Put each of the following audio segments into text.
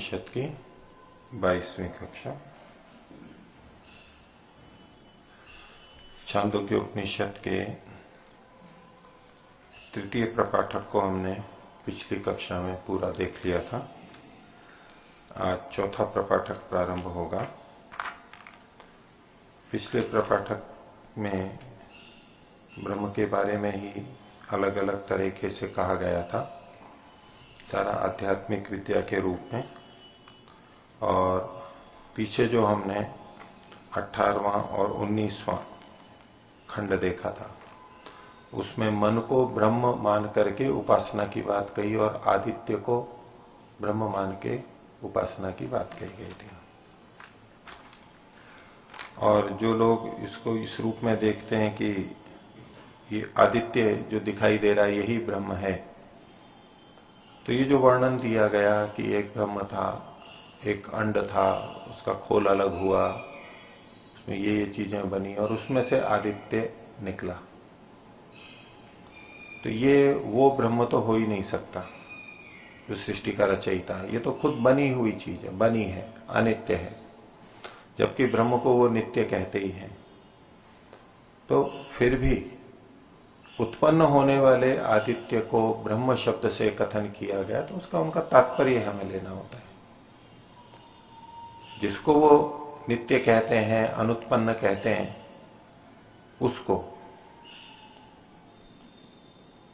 उपनिषद की बाईसवीं कक्षा। छांदोग्य उपनिषद के तृतीय प्रपाठक को हमने पिछली कक्षा में पूरा देख लिया था। आज चौथा प्रपाठक प्रारंभ होगा। पिछले प्रपाठक में ब्रह्म के बारे में ही अलग अलग तरीके से कहा गया था। सारा आध्यात्मिक विद्या के रूप में। और पीछे जो हमने अठारवा और उन्नीसवां खंड देखा था, उसमें मन को ब्रह्म मान करके उपासना की बात कही और आदित्य को ब्रह्म मान के उपासना की बात कही गई थी। और जो लोग इसको इस रूप में देखते हैं कि ये आदित्य जो दिखाई दे रहा है, यही ब्रह्म है तो ये जो वर्णन दिया गया कि एक ब्रह्म था एक अंड था, उसका खोल अलग हुआ, उसमें ये ये चीज़ें बनी और उसमें से आदित्य निकला। तो ये, वो ब्रह्म तो हो ही नहीं सकता, जो सृष्टि का रचयिता है। ये तो खुद बनी हुई चीज़ है, बनी है, अनित्य है। जबकि ब्रह्म को वो नित्य कहते ही हैं। तो फिर भी उत्पन्न होने वाले आदित्य को ब्रह्म शब्द से कथन किया गया तो उसका उनका तात्पर्य हमें लेना होता है। जिसको वो नित्य कहते हैं, अनुत्पन्न कहते हैं, उसको,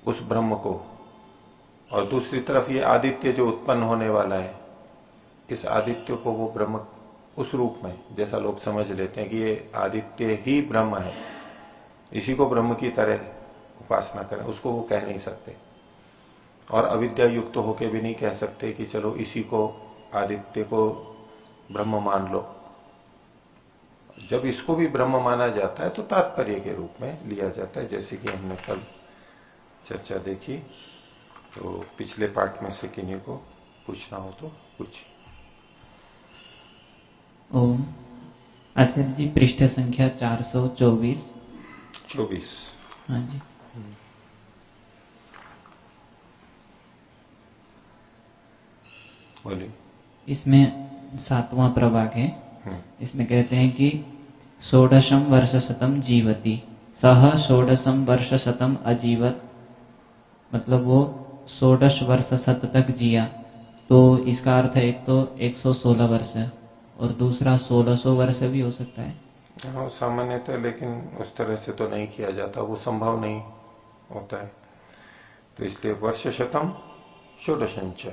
उस ब्रह्म को। और दूसरी तरफ़ ये आदित्य जो उत्पन्न होने वाला है, इस आदित्य को वो ब्रह्म उस रूप में, जैसा लोग समझ लेते हैं कि ये आदित्य ही ब्रह्म है। इसी को ब्रह्म की तरह उपासना करें, उसको वो कह नहीं सकते। और अविद्या युक्त होके भी नहीं कह सकते कि चलो इसी को, आदित्य को ब्रह्म मान लो। जब इसको भी ब्रह्म माना जाता है तो तात्पर्य के रूप में लिया जाता है जैसे कि हमने कल चर्चा देखी। तो पिछले पार्ट में से किन्हीं को पूछना हो तो पूछिए। ओम। आचार्य जी पृष्ठ संख्या 424 चौबीस। हाँ जी। बोलिए। इसमें सातवां प्रभाग है। हम्म। इसमें कहते हैं कि षोडशम वर्ष शतम जीवती। सह षोडशम वर्ष शतम अजीवत। मतलब वो षोडश वर्ष शत तक जिया। तो इसका अर्थ है एक तो 116 वर्ष है और दूसरा 1600 वर्ष भी हो सकता है। हाँ सामान्य तो लेकिन उस तरह से तो नहीं किया जाता। वो संभव नहीं होता है। तो इसलिए वर्ष शतम षोडशंच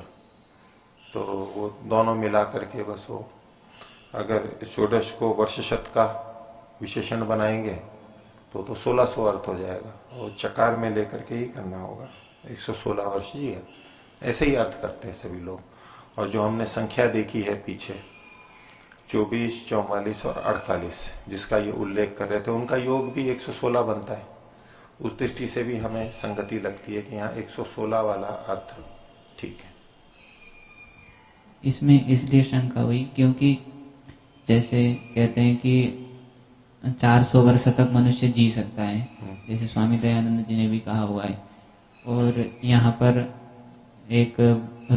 तो वो दोनों मिला करके बस वो अगर षोडश को वर्ष शत का विशेषण बनाएँगे तो तो सोलह सौ अर्थ हो जाएगा। और चकार में लेकर के ही करना होगा। 116 वर्ष ही है। ऐसे ही अर्थ करते हैं सभी लोग। और जो हमने संख्या देखी है पीछे 24, चौवालीस और 48 जिसका ये उल्लेख कर रहे थे उनका योग भी 116 बनता है। उस दृष्टि से भी हमें संगति लगती है कि यहाँ 116 वाला अर्थ ठीक है। इसमें इसलिए शंका हुई क्योंकि जैसे कहते हैं कि 400 वर्ष तक मनुष्य जी सकता है हम्म। जैसे स्वामी दयानंद जी ने भी कहा हुआ है। और यहाँ पर एक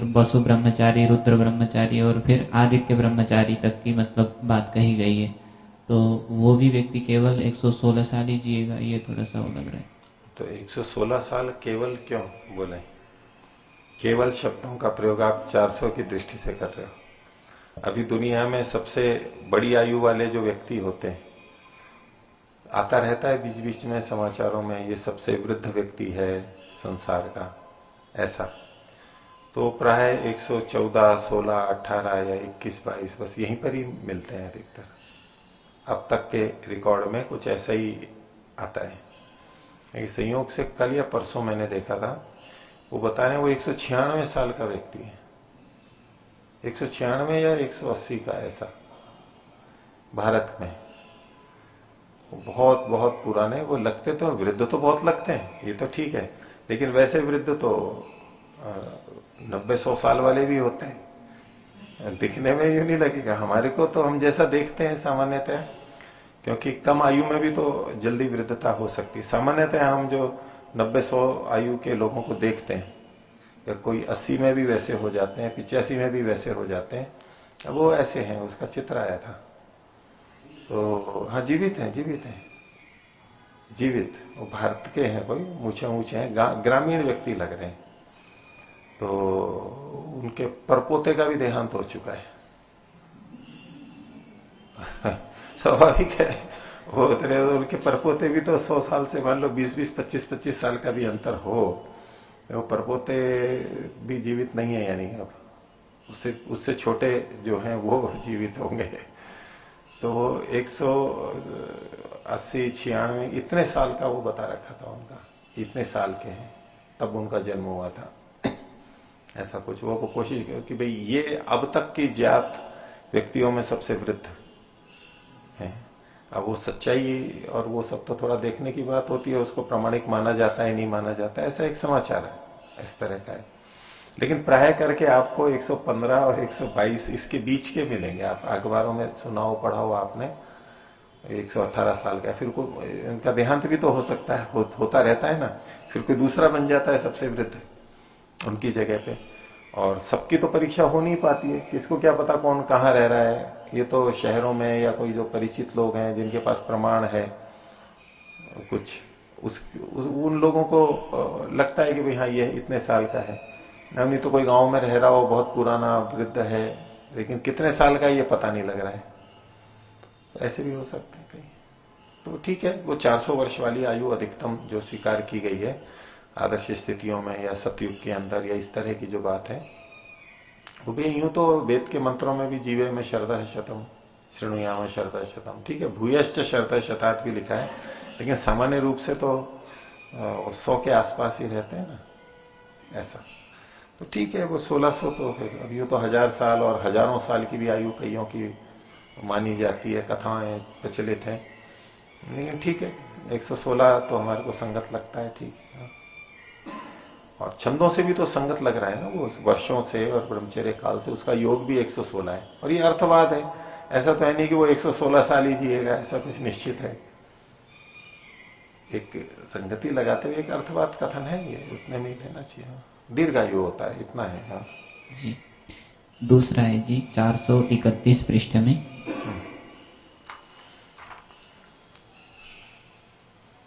बसु ब्रह्मचारी रुद्र ब्रह्मचारी और फिर आदित्य ब्रह्मचारी तक की मतलब बात कही गई है। तो वो भी व्यक्ति केवल 116 साल ही जिएगा ये थोड़ा सा वो लग रहा है। तो 116 साल केवल क्यों बोले? केवल शब्दों का प्रयोग आप 400 की दृष्टि से कर रहे हो। अभी दुनिया में सबसे बड़ी आयु वाले जो व्यक्ति होते हैं आता रहता है बीच बीच में समाचारों में ये सबसे वृद्ध व्यक्ति है संसार का ऐसा। तो प्राय 114, 16, 18 या 21, 22 बस यहीं पर ही मिलते हैं अधिकतर। अब तक के रिकॉर्ड में कुछ ऐसा ही आता है। संयोग से कल या परसों मैंने देखा था वो बता रहे हैं वो एक सौ छियानवे साल का व्यक्ति है। एक सौ छियानवे या 180 का ऐसा। भारत में। वो बहुत बहुत पुराने, वो लगते तो वृद्ध तो बहुत लगते हैं, ये तो ठीक है। लेकिन वैसे वृद्ध तो नब्बे सौ साल वाले भी होते हैं। दिखने में यूँ नहीं लगेगा। हमारे को तो हम जैसा देखते हैं सामान्यतः, क्योंकि कम आयु में भी तो जल्दी वृद्धता हो सकती है। सामान्यतः हम जो नब्बे सौ आयु के लोगों को देखते हैं। या कोई अस्सी में भी वैसे हो जाते हैं, पिचासी में भी वैसे हो जाते हैं वो ऐसे हैं, उसका चित्र आया था। तो हाँ जीवित हैं जीवित हैं। जीवित, वो भारत के हैं, कोई ऊँचे ऊँचे हैं ग्रामीण व्यक्ति लग रहे हैं। तो उनके परपोते का भी देहांत हो चुका है। स्वाभाविक है। उतरे उनके परपोते भी तो सौ साल से मान लो, बीस बीस, पच्चीस पच्चीस साल का भी अंतर हो, वो परपोते भी जीवित नहीं है यानी अब। उससे उससे छोटे जो हैं, वो जीवित होंगे। तो वो एक सौ अस्सी, छियानवे, इतने साल का वो बता रखा था उनका, इतने साल के हैं, तब उनका जन्म हुआ था। ऐसा कुछ, वो कोशिश कि भाई ये अब तक की ज्ञात व्यक्तियों में सबसे वृद्ध अब वो सच्चाई और वो सब तो थोड़ा देखने की बात होती है उसको प्रमाणिक माना जाता है नहीं माना जाता है ऐसा एक समाचार है इस तरह का है। लेकिन प्राय करके आपको 115 और 122 इसके बीच के मिलेंगे। आप अखबारों में सुनाओ पढ़ाओ आपने 118 साल का फिर को इनका देहांत भी तो हो सकता है हो, होता रहता है ना। फिर कोई दूसरा बन जाता है सबसे वृद्ध उनकी जगह पे। और सबकी तो परीक्षा हो नहीं पाती है। किसको क्या पता कौन कहाँ रह रहा है? ये तो शहरों में या कोई जो परिचित लोग हैं जिनके पास प्रमाण है कुछ उस, उन लोगों को लगता है कि भाई हाँ ये इतने साल का है। नहीं तो कोई गाँव में रह रहा हो बहुत पुराना वृद्ध है लेकिन कितने साल का ये पता नहीं लग रहा है। तो ऐसे भी हो सकते हैं कहीं। तो ठीक है वो 400 वर्ष वाली आयु अधिकतम जो स्वीकार की गई है आदर्श स्थितियों में या सतयुग के अंदर या इस तरह की जो बात है, वो भी यूँ तो वेद के मंत्रों में भी जीवे में शरदा शतम श्रेणुयाम शरदा शतम, ठीक है, भूयश्च शरदा शताट भी लिखा है, लेकिन सामान्य रूप से तो सौ के आसपास ही रहते हैं ना, ऐसा। तो ठीक है, वो सोलह सौ तो फिर, अब यूँ तो हज़ार साल और हज़ारों साल की भी आयु कईयों की मानी जाती है, कथाएँ प्रचलित है, लेकिन ठीक है 116 तो हमारे को संगत लगता है, ठीक है। और छंदों से भी तो संगत लग रहा है ना वो वर्षों से और ब्रह्मचर्य काल से उसका योग भी 116 है। और ये अर्थवाद है। ऐसा तो है नहीं कि वो 116 साल ही जिएगा ऐसा कुछ निश्चित है। एक संगति लगाते हुए एक अर्थवाद कथन है ये उतने में ही लेना चाहिए। दीर्घायु होता है इतना है हाँ। जी। दूसरा है जी चार सौ इकतीस पृष्ठ में।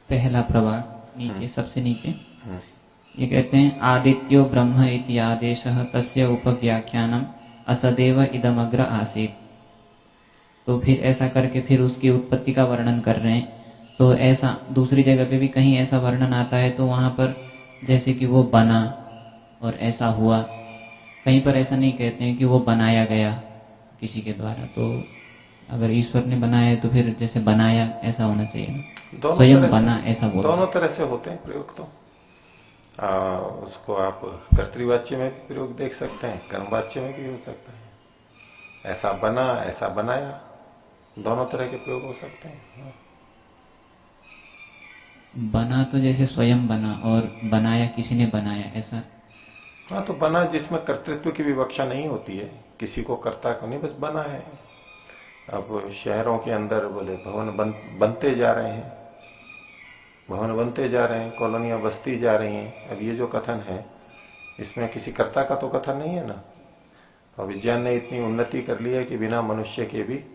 पहला प्रभाग नीचे हम्म। सबसे नीचे। हम्म। ये कहते हैं आदित्यो ब्रह्म इति आदेश तस्य उपव्याख्यानम असदेव इदमग्र आसित। तो फिर ऐसा करके फिर उसकी उत्पत्ति का वर्णन कर रहे हैं। तो ऐसा दूसरी जगह पे भी कहीं ऐसा वर्णन आता है तो वहाँ पर जैसे कि वो बना और ऐसा हुआ। कहीं पर ऐसा नहीं कहते हैं कि वो बनाया गया किसी के द्वारा। तो अगर ईश्वर ने बनाया तो फिर जैसे बनाया ऐसा होना चाहिए स्वयं बना ऐसा बोल दोनों तरह से होते हैं प्रयोग तो। आ, उसको आप कर्तवाच्य में भी प्रयोग देख सकते हैं कर्मवाच्य में भी हो सकता है। ऐसा बना ऐसा बनाया दोनों तरह के प्रयोग हो सकते हैं। बना तो जैसे स्वयं बना और बनाया किसी ने बनाया ऐसा? हाँ तो बना जिसमें कर्तृत्व की विवक्षा नहीं होती है किसी को करता को नहीं बस बना है। अब शहरों के अंदर बोले भवन बन, बनते जा रहे हैं। भवन बनते जा रहे हैं, कॉलोनियाँ बसती जा रही हैं। अब ये जो कथन है, इसमें किसी कर्ता का तो कथन नहीं है ना? तो विज्ञान ने इतनी उन्नति कर ली है कि बिना मनुष्य के भी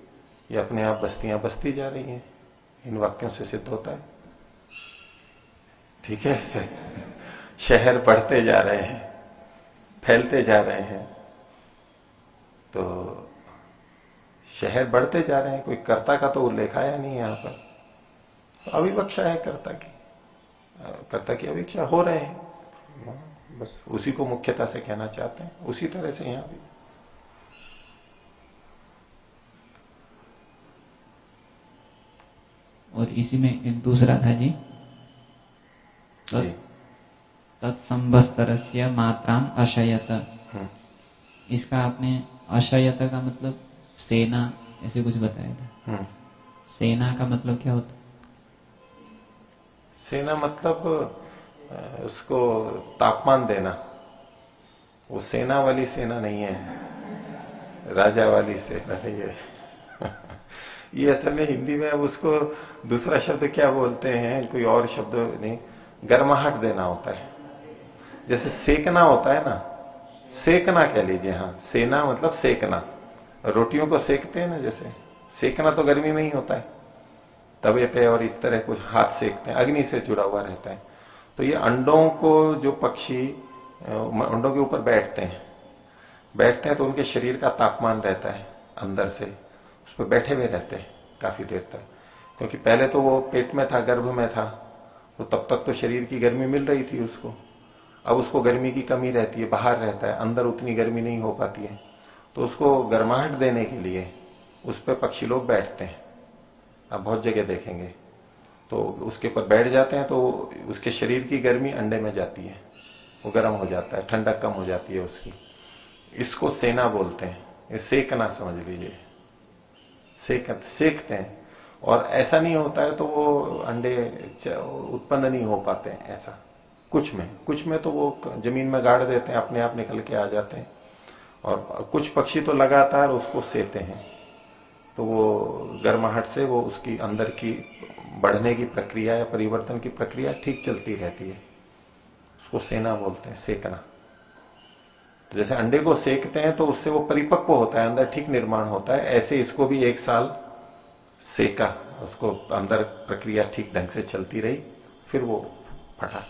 ये अपने आप बस्तियाँ बसती जा रही हैं। इन वाक्यों से सिद्ध होता है। ठीक है? शहर बढ़ते जा रहे हैं, फैलते जा रहे हैं। तो शहर बढ़ते जा रहे हैं, कोई कर्ता का तो उल्लेख आया नहीं यहाँ पर। अविवक्षा है कर्ता की। कर्ता की अविक्षा हो रहे हैं। बस उसी को मुख्यता से कहना चाहते हैं। उसी तरह से यहाँ भी। और इसी में एक दूसरा था जी। तत्संबस्तर से मात्रा अशयत। हम्म। इसका आपने अशयत का मतलब सेना ऐसे कुछ बताया था। हम्म। सेना का मतलब क्या होता सेना मतलब उसको तापमान देना। वो सेना वाली सेना नहीं है। राजा वाली सेना नहीं है। ये असल में हिंदी में उसको दूसरा शब्द क्या बोलते हैं, कोई और शब्द नहीं, गर्माहट देना होता है। जैसे सेकना होता है ना, सेकना कह लीजिए हाँ सेना मतलब सेकना। रोटियों को सेकते हैं ना जैसे, सेकना तो गर्मी में ही होता है। तवे पे और इस तरह कुछ हाथ सेकते हैं, अग्नि से जुड़ा हुआ रहता है। तो ये अंडों को जो पक्षी अंडों के ऊपर बैठते हैं बैठते हैं तो उनके शरीर का तापमान रहता है अंदर से, उस पर बैठे हुए रहते हैं काफ़ी देर तक। क्योंकि पहले तो वो पेट में था, गर्भ में था तो तब तक तो शरीर की गर्मी मिल रही थी उसको। अब उसको गर्मी की कमी रहती है, बाहर रहता है, अंदर उतनी गर्मी नहीं हो पाती है। तो उसको गर्माहट देने के लिए उस पर पक्षी लोग बैठते हैं। आप बहुत जगह देखेंगे। तो उसके ऊपर बैठ जाते हैं तो उसके शरीर की गर्मी अंडे में जाती है। वो गर्म हो जाता है, ठंडक कम हो जाती है उसकी। इसको सेना बोलते हैं। सेकना समझ लीजिए। सेक, सेकते हैं। और ऐसा नहीं होता है तो वो अंडे उत्पन्न नहीं हो पाते हैं ऐसा। कुछ में कुछ में तो वो ज़मीन में गाड़ देते हैं, अपने आप निकल के आ जाते हैं। और कुछ पक्षी तो लगातार उसको सेते हैं। तो वो गर्माहट से वो उसकी अंदर की बढ़ने की प्रक्रिया या परिवर्तन की प्रक्रिया ठीक चलती रहती है। उसको सेना बोलते हैं, सेकना। तो जैसे अंडे को सेकते हैं तो उससे वो परिपक्व होता है, अंदर ठीक निर्माण होता है। ऐसे इसको भी एक साल सेका, उसको अंदर प्रक्रिया ठीक ढंग से चलती रही, फिर वो फटा।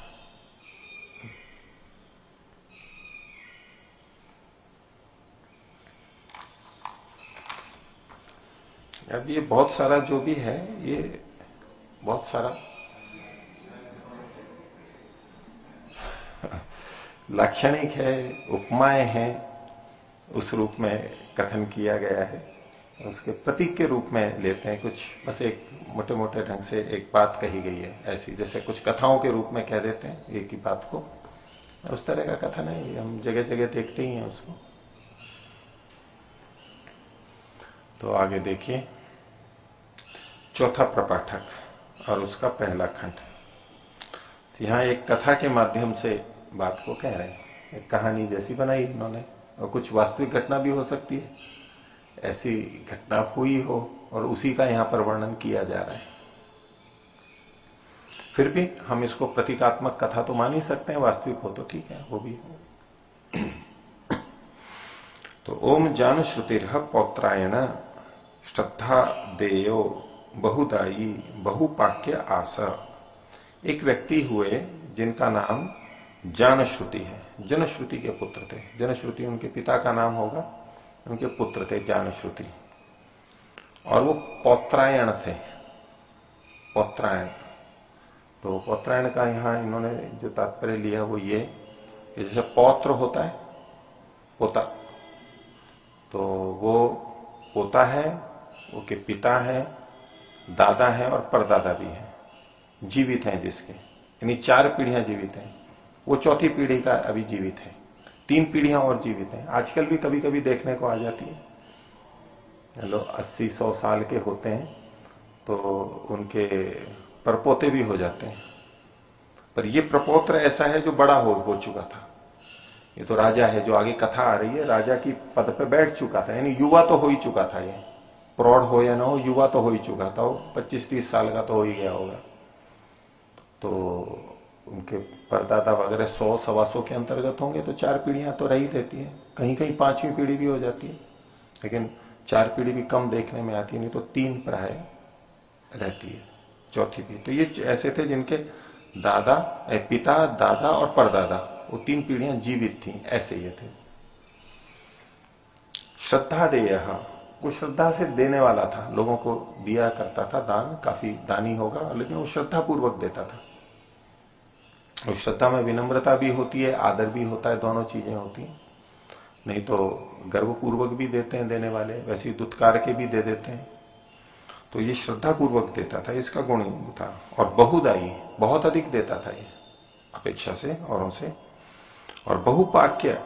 अब ये बहुत सारा जो भी है, ये बहुत सारा। लाक्षणिक है, उपमाएँ हैं, उस रूप में कथन किया गया है। उसके प्रतीक के रूप में लेते हैं कुछ, बस एक मोटे मोटे ढंग से एक बात कही गई है, ऐसी। जैसे कुछ कथाओं के रूप में कह देते हैं, एक ही बात को। उस तरह का कथन है हम जगह जगह देखते ही हैं उसको। तो आगे देखिए। चौथा प्रपाठक और उसका पहला खंड। तो यहाँ एक कथा के माध्यम से बात को कह रहे हैं। एक कहानी जैसी बनाई इन्होंने, और कुछ वास्तविक घटना भी हो सकती है। ऐसी घटना हुई हो, और उसी का यहाँ पर वर्णन किया जा रहा है। फिर भी हम इसको प्रतीकात्मक कथा तो मान ही सकते हैं, वास्तविक हो तो ठीक है, वो भी हो। तो ओम जान श्रुतिर पौत्रायण, श्रद्धा देयो बहुदायी, बहुपाक्य आस एक व्यक्ति हुए जिनका नाम जानश्रुति है। जनश्रुति के पुत्र थे। जनश्रुति उनके पिता का नाम होगा, उनके पुत्र थे जानश्रुति। और वो पौत्रायण थे। पौत्रायण। तो पौत्रायण का यहाँ इन्होंने जो तात्पर्य लिया वो ये कि जैसे पौत्र होता है, पोता। तो वो पोता है वो के पिता है दादा है और परदादा भी है। जीवित हैं जिसके। यानी चार पीढ़ियाँ जीवित हैं। वो चौथी पीढ़ी का अभी जीवित है। तीन पीढ़ियाँ और जीवित हैं। आजकल भी कभी कभी देखने को आ जाती है। हेलो अस्सी सौ साल के होते हैं तो उनके परपोते भी हो जाते हैं। पर ये प्रपोत्र ऐसा है जो बड़ा हो, हो चुका था। ये तो राजा है जो आगे कथा आ रही है। राजा की पद पे बैठ चुका था। यानी युवा तो हो ही चुका था ये। प्रौढ़ हो या ना हो, युवा तो हो ही चुका था, वो पच्चीस तीस साल का तो हो ही गया होगा। तो उनके परदादा वगैरह सौ, सवा सौ के अंतर्गत होंगे तो चार पीढ़ियाँ तो रही देती है। कहीं कहीं पांचवी पीढ़ी भी हो जाती है। लेकिन चार पीढ़ी भी कम देखने में आती नहीं तो तीन प्राय रहती है, चौथी पीढ़ी। तो ये ऐसे थे जिनके दादा पिता, दादा और परदादा, वो तीन पीढ़ियाँ जीवित थी, ऐसे ये थे। श्रद्धा देय वो श्रद्धा से देने वाला था। लोगों को दिया करता था दान, काफ़ी दानी होगा, लेकिन वो श्रद्धा पूर्वक देता था। और श्रद्धा में विनम्रता भी होती है, आदर भी होता है, दोनों चीज़ें होती हैं। नहीं तो गर्वपूर्वक भी देते हैं देने वाले, वैसे ही दुत्कार के भी दे देते हैं। तो ये श्रद्धा पूर्वक देता था, इसका गुण था। और बहुदायी बहुत अधिक देता था ये अपेक्षा से, औरों से। और बहुपाक्य,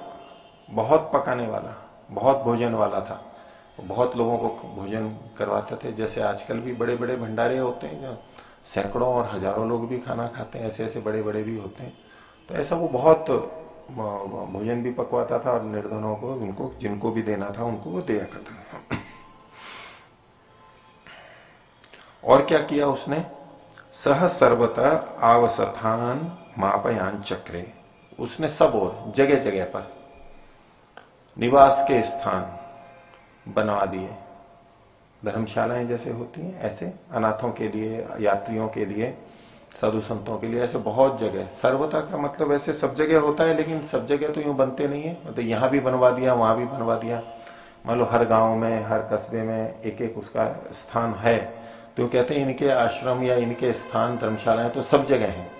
बहुत पकाने वाला, बहुत भोजन वाला था। बहुत लोगों को भोजन करवाते थे। जैसे आजकल भी बड़े बड़े भंडारे होते हैं, जहाँ सैकड़ों और हज़ारों लोग भी खाना खाते हैं, ऐसे ऐसे बड़े बड़े भी होते हैं। तो ऐसा वो बहुत भोजन भी पकवाता था और निर्धनों को, उनको, जिनको भी देना था, उनको वो दिया करता था। और क्या किया उसने? सह सर्वतः आवसथान मापयान चक्रे। उसने सब और जगह जगह पर निवास के स्थान बनवा दिए। धर्मशालाएँ जैसे होती हैं, ऐसे अनाथों के लिए, यात्रियों के लिए, साधु संतों के लिए, ऐसे बहुत जगह। सर्वता का मतलब ऐसे सब जगह होता है, लेकिन सब जगह तो यूँ बनते नहीं है। मतलब यहाँ भी बनवा दिया, वहाँ भी बनवा दिया। मान लो हर गाँव में, हर कस्बे में एक एक उसका स्थान है। तो कहते हैं इनके आश्रम या इनके स्थान, धर्मशालाएँ तो सब जगह हैं।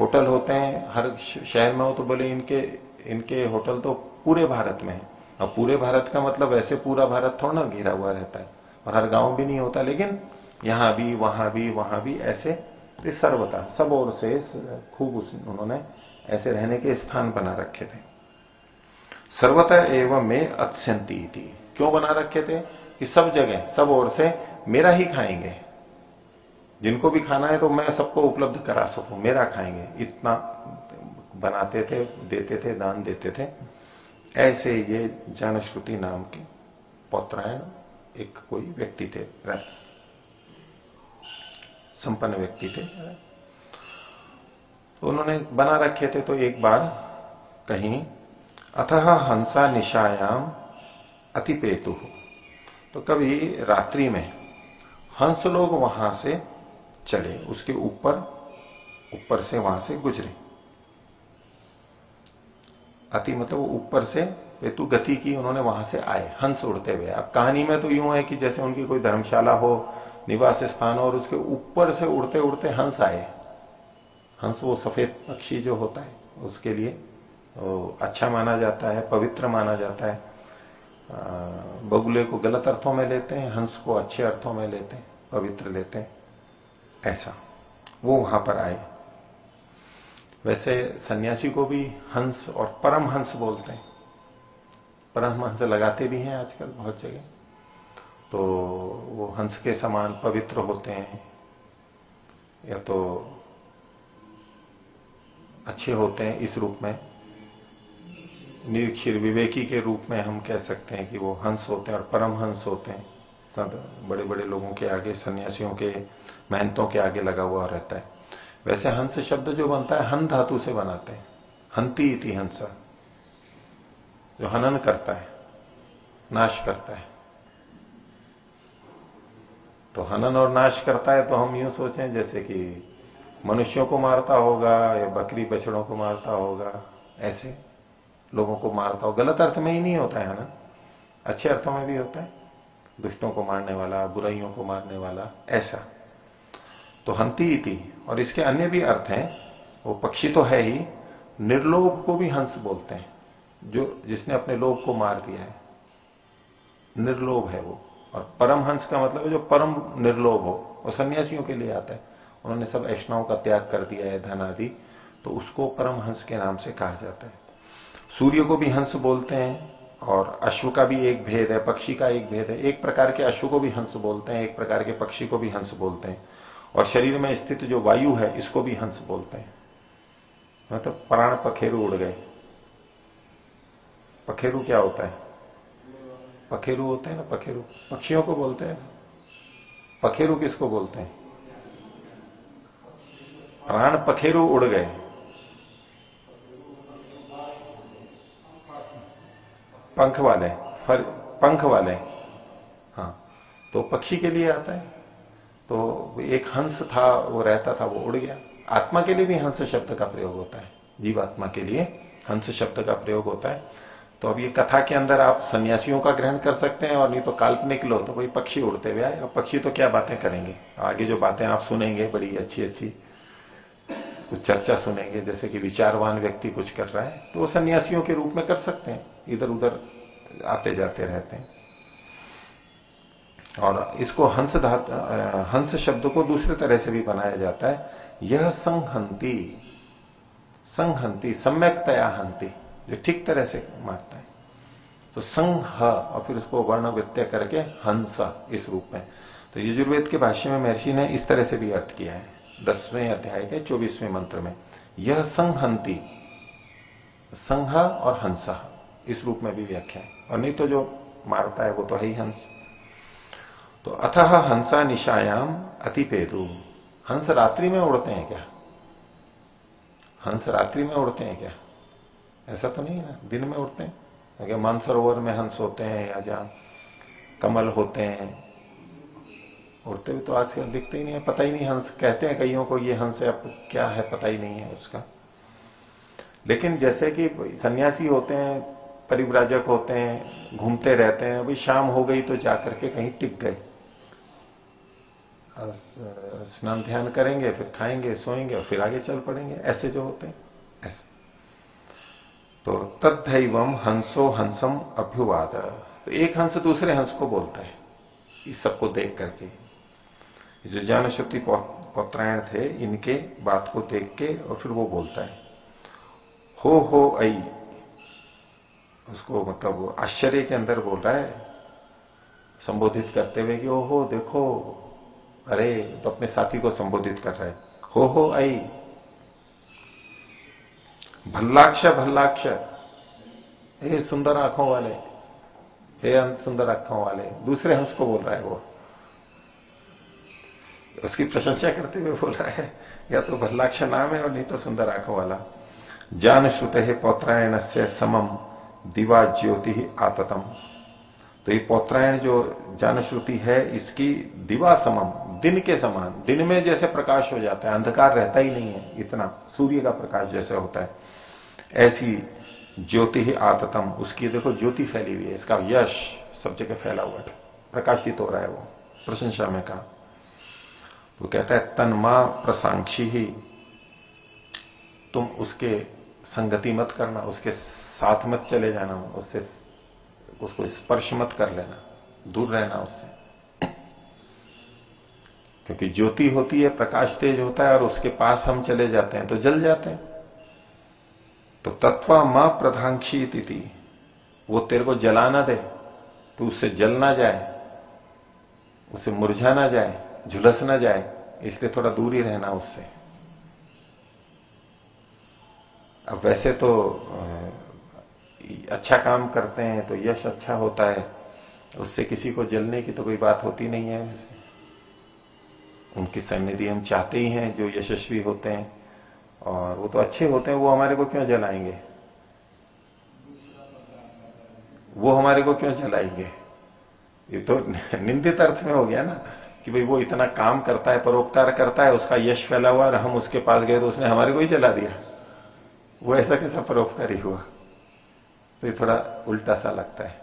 होटल होते हैं, हर शहर में हो तो बोले इनके इनके होटल तो पूरे भारत में है। अब पूरे भारत का मतलब ऐसे पूरा भारत थोड़ा ना घिरा हुआ रहता है। और हर गाँव भी नहीं होता, लेकिन यहाँ भी, वहाँ भी वहाँ भी ऐसे सर्वता सब ओर से खूब उन्होंने ऐसे रहने के स्थान बना रखे थे। सर्वता एवं में अत्यंती थी क्यों बना रखे थे? कि सब जगह, सब ओर से मेरा ही खाएँगे। जिनको भी खाना है तो मैं सबको उपलब्ध करा सकूँ, मेरा खाएँगे। इतना बनाते थे, देते थे, दान देते थे। ऐसे ये जनश्रुति नाम के पौत्रायण एक कोई व्यक्ति थे संपन्न व्यक्ति थे तो उन्होंने बना रखे थे तो एक बार कहीं अथह हंसा निशायाम अतिपेतु। तो कभी रात्रि में हंस लोग वहाँ से चले, उसके ऊपर ऊपर से वहाँ से गुजरे। अति मतलब वो ऊपर से हेतु गति की उन्होंने वहाँ से आए, हंस उड़ते हुए। अब कहानी में तो यूँ है कि जैसे उनकी कोई धर्मशाला हो, निवास स्थान हो, और उसके ऊपर से उड़ते उड़ते हंस आए। हंस वो सफ़ेद पक्षी जो होता है, उसके लिए अच्छा माना जाता है, पवित्र माना जाता है। बगुले को गलत अर्थों में लेते हैं, हंस को अच्छे अर्थों में लेते हैं, पवित्र लेते हैं, ऐसा। वो वहाँ पर आए। वैसे सन्यासी को भी हंस और परम हंस बोलते हैं। परम हंस लगाते भी हैं आजकल बहुत जगह। तो वो हंस के समान पवित्र होते हैं। या तो अच्छे होते हैं इस रूप में। निरीक्षिर विवेकी के रूप में हम कह सकते हैं कि वो हंस होते हैं और परम हंस होते हैं। सब बड़े बड़े लोगों के आगे, सन्यासियों के मेहनतों के आगे लगा हुआ रहता है। वैसे हंस शब्द जो बनता है हन धातु से बनाते हैं। हंती इति हंस। जो हनन करता है, नाश करता है। तो हनन और नाश करता है तो हम यूँ सोचें, जैसे कि मनुष्यों को मारता होगा या बकरी बछड़ों को मारता होगा, ऐसे लोगों को मारता हो गलत अर्थ में ही नहीं होता है हनन। अच्छे अर्थों में भी होता है। दुष्टों को मारने वाला, बुराइयों को मारने वाला, ऐसा। तो हंती ही थी और इसके अन्य भी अर्थ हैं। वो पक्षी तो है ही। निर्लोभ को भी हंस बोलते हैं, जो जिसने अपने लोभ को मार दिया है। निर्लोभ है वो। और परम हंस का मतलब है जो परम निर्लोभ हो, वो सन्यासियों के लिए आता है। उन्होंने सब ऐष्णाओं का त्याग कर दिया है धन आदि तो उसको परम हंस के नाम से कहा जाता है। सूर्य को भी हंस बोलते हैं, और अश्व का भी एक भेद है, पक्षी का एक भेद है। एक प्रकार के अश्व को भी हंस बोलते हैं, एक प्रकार के पक्षी को भी हंस बोलते हैं। और शरीर में स्थित जो वायु है, इसको भी हंस बोलते हैं। मतलब प्राण पखेरु उड़ गए। पखेरु क्या होता है? पखेरु होते हैं ना, पखेरु। पक्षियों को बोलते हैं पखेरु किसको बोलते हैं? प्राण पखेरु उड़ गए। पंख वाले पंख वाले। हाँ तो पक्षी के लिए आता है। तो एक हंस था, वो रहता था, वो उड़ गया। आत्मा के लिए भी हंस शब्द का प्रयोग होता है। जीवात्मा के लिए हंस शब्द का प्रयोग होता है। तो अब ये कथा के अंदर आप सन्यासियों का ग्रहण कर सकते हैं, और नहीं तो काल्पनिक लो तो कोई पक्षी उड़ते हुए आए और पक्षी तो क्या बातें करेंगे? आगे जो बातें आप सुनेंगे, बड़ी अच्छी अच्छी कुछ चर्चा सुनेंगे, जैसे कि विचारवान व्यक्ति कुछ कर रहा है तो वो सन्यासियों के रूप में कर सकते हैं। इधर उधर आते जाते रहते हैं। और इसको हंस धात हंस शब्द को दूसरे तरह से भी बनाया जाता है। यह संहंती संहंती सम्यकतया हंती, जो ठीक तरह से मारता है। तो संघ और फिर उसको वर्ण वृत्य करके हंस इस रूप में। तो यजुर्वेद के भाष्य में महर्षि ने इस तरह से भी अर्थ किया है। दसवें अध्याय के चौबीसवें मंत्र में, यह संहंती संघ और हंसा, इस रूप में भी व्याख्या है। और नहीं तो जो मारता है वो तो है ही हंस। तो अथह हंसा निशायाम अतिपेदु। हंस रात्रि में उड़ते हैं क्या? हंस रात्रि में उड़ते हैं क्या? ऐसा तो नहीं है ना? दिन में उड़ते हैं? अगर मानसरोवर में हंस होते हैं या जहाँ कमल होते हैं, उड़ते भी तो आजकल दिखते ही नहीं है। पता ही नहीं हंस, कहते हैं कईयों को ये हंस है, अब क्या है पता ही नहीं है उसका। लेकिन जैसे कि सन्यासी होते हैं, परिव्राजक होते हैं, घूमते रहते हैं, अभी शाम हो गई तो जाकर के कहीं टिक गए। स्नान ध्यान करेंगे, फिर खाएँगे, सोएँगे और फिर आगे चल पड़ेंगे। ऐसे जो होते हैं, ऐसे। तो तत्म हंसो हंसम अभ्युवाद। तो एक हंस दूसरे हंस को बोलता है, इस सबको देख करके। जो ज्ञान शक्ति पौत्रायण थे, इनके बात को देख के और फिर वो बोलता है, हो हो आई उसको मतलब आश्चर्य के अंदर बोल रहा है, संबोधित करते हुए कि, ओहो, देखो अरे तो अपने साथी को संबोधित कर रहे हो। हो आई। भल्लाक्ष भल्लाक्ष। हे सुंदर आँखों वाले। हे सुंदर आँखों वाले। दूसरे हंस को बोल रहा है वो। उसकी प्रशंसा करते हुए बोल रहा है, या तो भल्लाक्ष नाम है और नहीं तो सुंदर आँखों वाला। जान श्रुत है पौत्रायण से समम दिवा ज्योति आततम। तो ये पौत्रायण जो जान श्रुति है, इसकी दिवा समम दिन के समान, दिन में जैसे प्रकाश हो जाता है, अंधकार रहता ही नहीं है, इतना सूर्य का प्रकाश जैसे होता है। ऐसी ज्योति ही आततम, उसकी देखो ज्योति फैली हुई है, इसका यश सब जगह फैला हुआ है, प्रकाशित हो रहा है वो, प्रशंसा में कहा। तो कहता है तन्मा प्रसांक्षी ही, तुम उसके संगति मत करना, उसके साथ मत चले जाना, उससे उसको स्पर्श मत कर लेना, दूर रहना उससे। क्योंकि ज्योति होती है, प्रकाश तेज होता है और उसके पास हम चले जाते हैं तो जल जाते हैं। तो तत्वा माँ प्रधांक्षी तिथि वो तेरे को जला ना दे तो उससे जल ना जाए, उसे मुरझा ना जाए, झुलस ना जाए, इसलिए थोड़ा दूर ही रहना उससे। अब वैसे तो अच्छा काम करते हैं तो यश अच्छा होता है। उससे किसी को जलने की तो कोई बात होती नहीं है वैसे। उनकी सन्निधि हम चाहते ही हैं, जो यशस्वी होते हैं। और वो तो अच्छे होते हैं, वो हमारे को क्यों जलाएँगे? वो हमारे को क्यों जलाएँगे? ये तो निंदित अर्थ में हो गया ना, कि भाई वो इतना काम करता है, परोपकार करता है, उसका यश फैला हुआ और हम उसके पास गए तो उसने हमारे को ही जला दिया। वो ऐसा कैसा परोपकारी हुआ? तो ये थोड़ा उल्टा सा लगता है।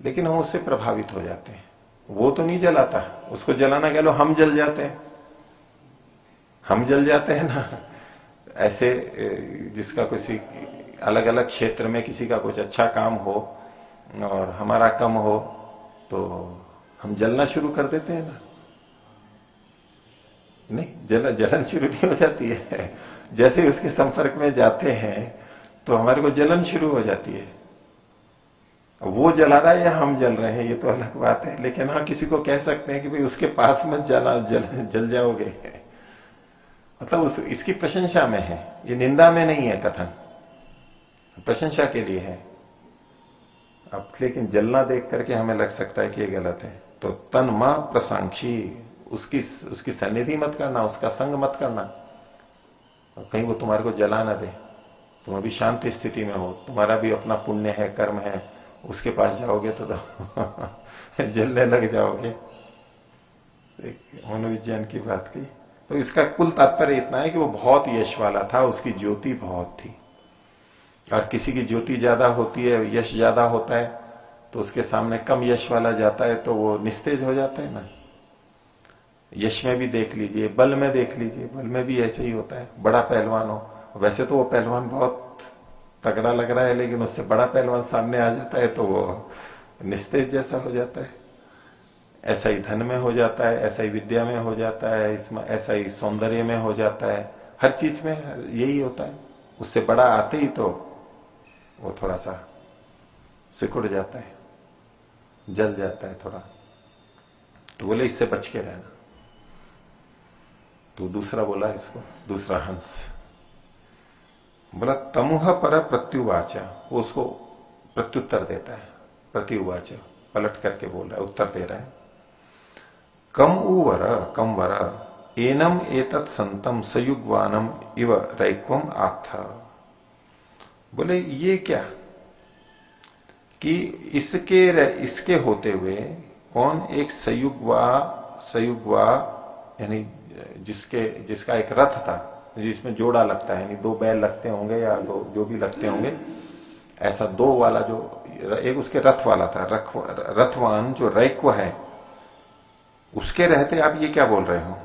लेकिन हम उससे प्रभावित हो जाते हैं। वो तो नहीं जलाता। उसको जलाना कह लो, हम जल जाते हैं। हम जल जाते हैं ना। ऐसे जिसका किसी अलग अलग क्षेत्र में किसी का कुछ अच्छा काम हो और हमारा कम हो तो हम जलना शुरू कर देते हैं ना। नहीं, जल, जलन शुरू नहीं हो जाती है। जैसे उसके संपर्क में जाते हैं तो हमारे को जलन शुरू हो जाती है। वो जला रहा है या हम जल रहे हैं, ये तो अलग बात है। लेकिन हाँ किसी को कह सकते हैं कि भाई उसके पास मत जला जल जल जाओगे। मतलब उस, इसकी प्रशंसा में है। ये निंदा में नहीं है कथन। प्रशंसा के लिए है। अब लेकिन जलना देख करके हमें लग सकता है कि ये गलत है। तो तन माँ प्रसांक्षी, उसकी उसकी सन्निधि मत करना, उसका संग मत करना। कहीं वो तुम्हारे को जला ना दे। तुम अभी शांत स्थिति में हो। तुम्हारा भी अपना पुण्य है कर्म है। उसके पास जाओगे तो, तो जलने लग जाओगे। मनोविज्ञान की बात की। तो इसका कुल तात्पर्य इतना है कि वो बहुत यश वाला था उसकी ज्योति बहुत थी। और किसी की ज्योति ज़्यादा होती है यश ज़्यादा होता है तो उसके सामने कम यश वाला जाता है तो वो निस्तेज हो जाता है ना। यश में भी देख लीजिए बल में देख लीजिए बल में भी ऐसे ही होता है। बड़ा पहलवान हो वैसे तो वो पहलवान बहुत तगड़ा लग रहा है, लेकिन उससे बड़ा पहलवान सामने आ जाता है तो वो निस्तेज जैसा हो जाता है। ऐसा ही धन में हो जाता है, ऐसा ही विद्या में हो जाता है, इसमें ऐसा ही सौंदर्य में हो जाता है। हर चीज़ में यही होता है। उससे बड़ा आते ही तो वो थोड़ा सा सिकुड़ जाता है, जल जाता है थोड़ा। तो बोले, इससे बच के रहना। तो दूसरा बोला इसको, दूसरा हंस। बोला तमुह पर प्रत्युवाचा, वो उसको प्रत्युत्तर देता है, प्रत्युवाच, पलट करके बोल रहा है, उत्तर दे रहा है। कम उवर कम वर, एनम एतत् संतम सयुगवानम इव रैक्वम आथ बोले, ये क्या? कि इसके इसके होते हुए कौन एक सयुगवा सयुगवा, यानी जिसके, जिसका एक रथ था जिसमें जोड़ा लगता है, यानी दो बैल लगते होंगे या दो, जो भी लगते होंगे, ऐसा दो वाला जो, एक उसके रथ वाला था रथ रथवान जो रैक्व है, उसके रहते आप ये क्या बोल रहे हो?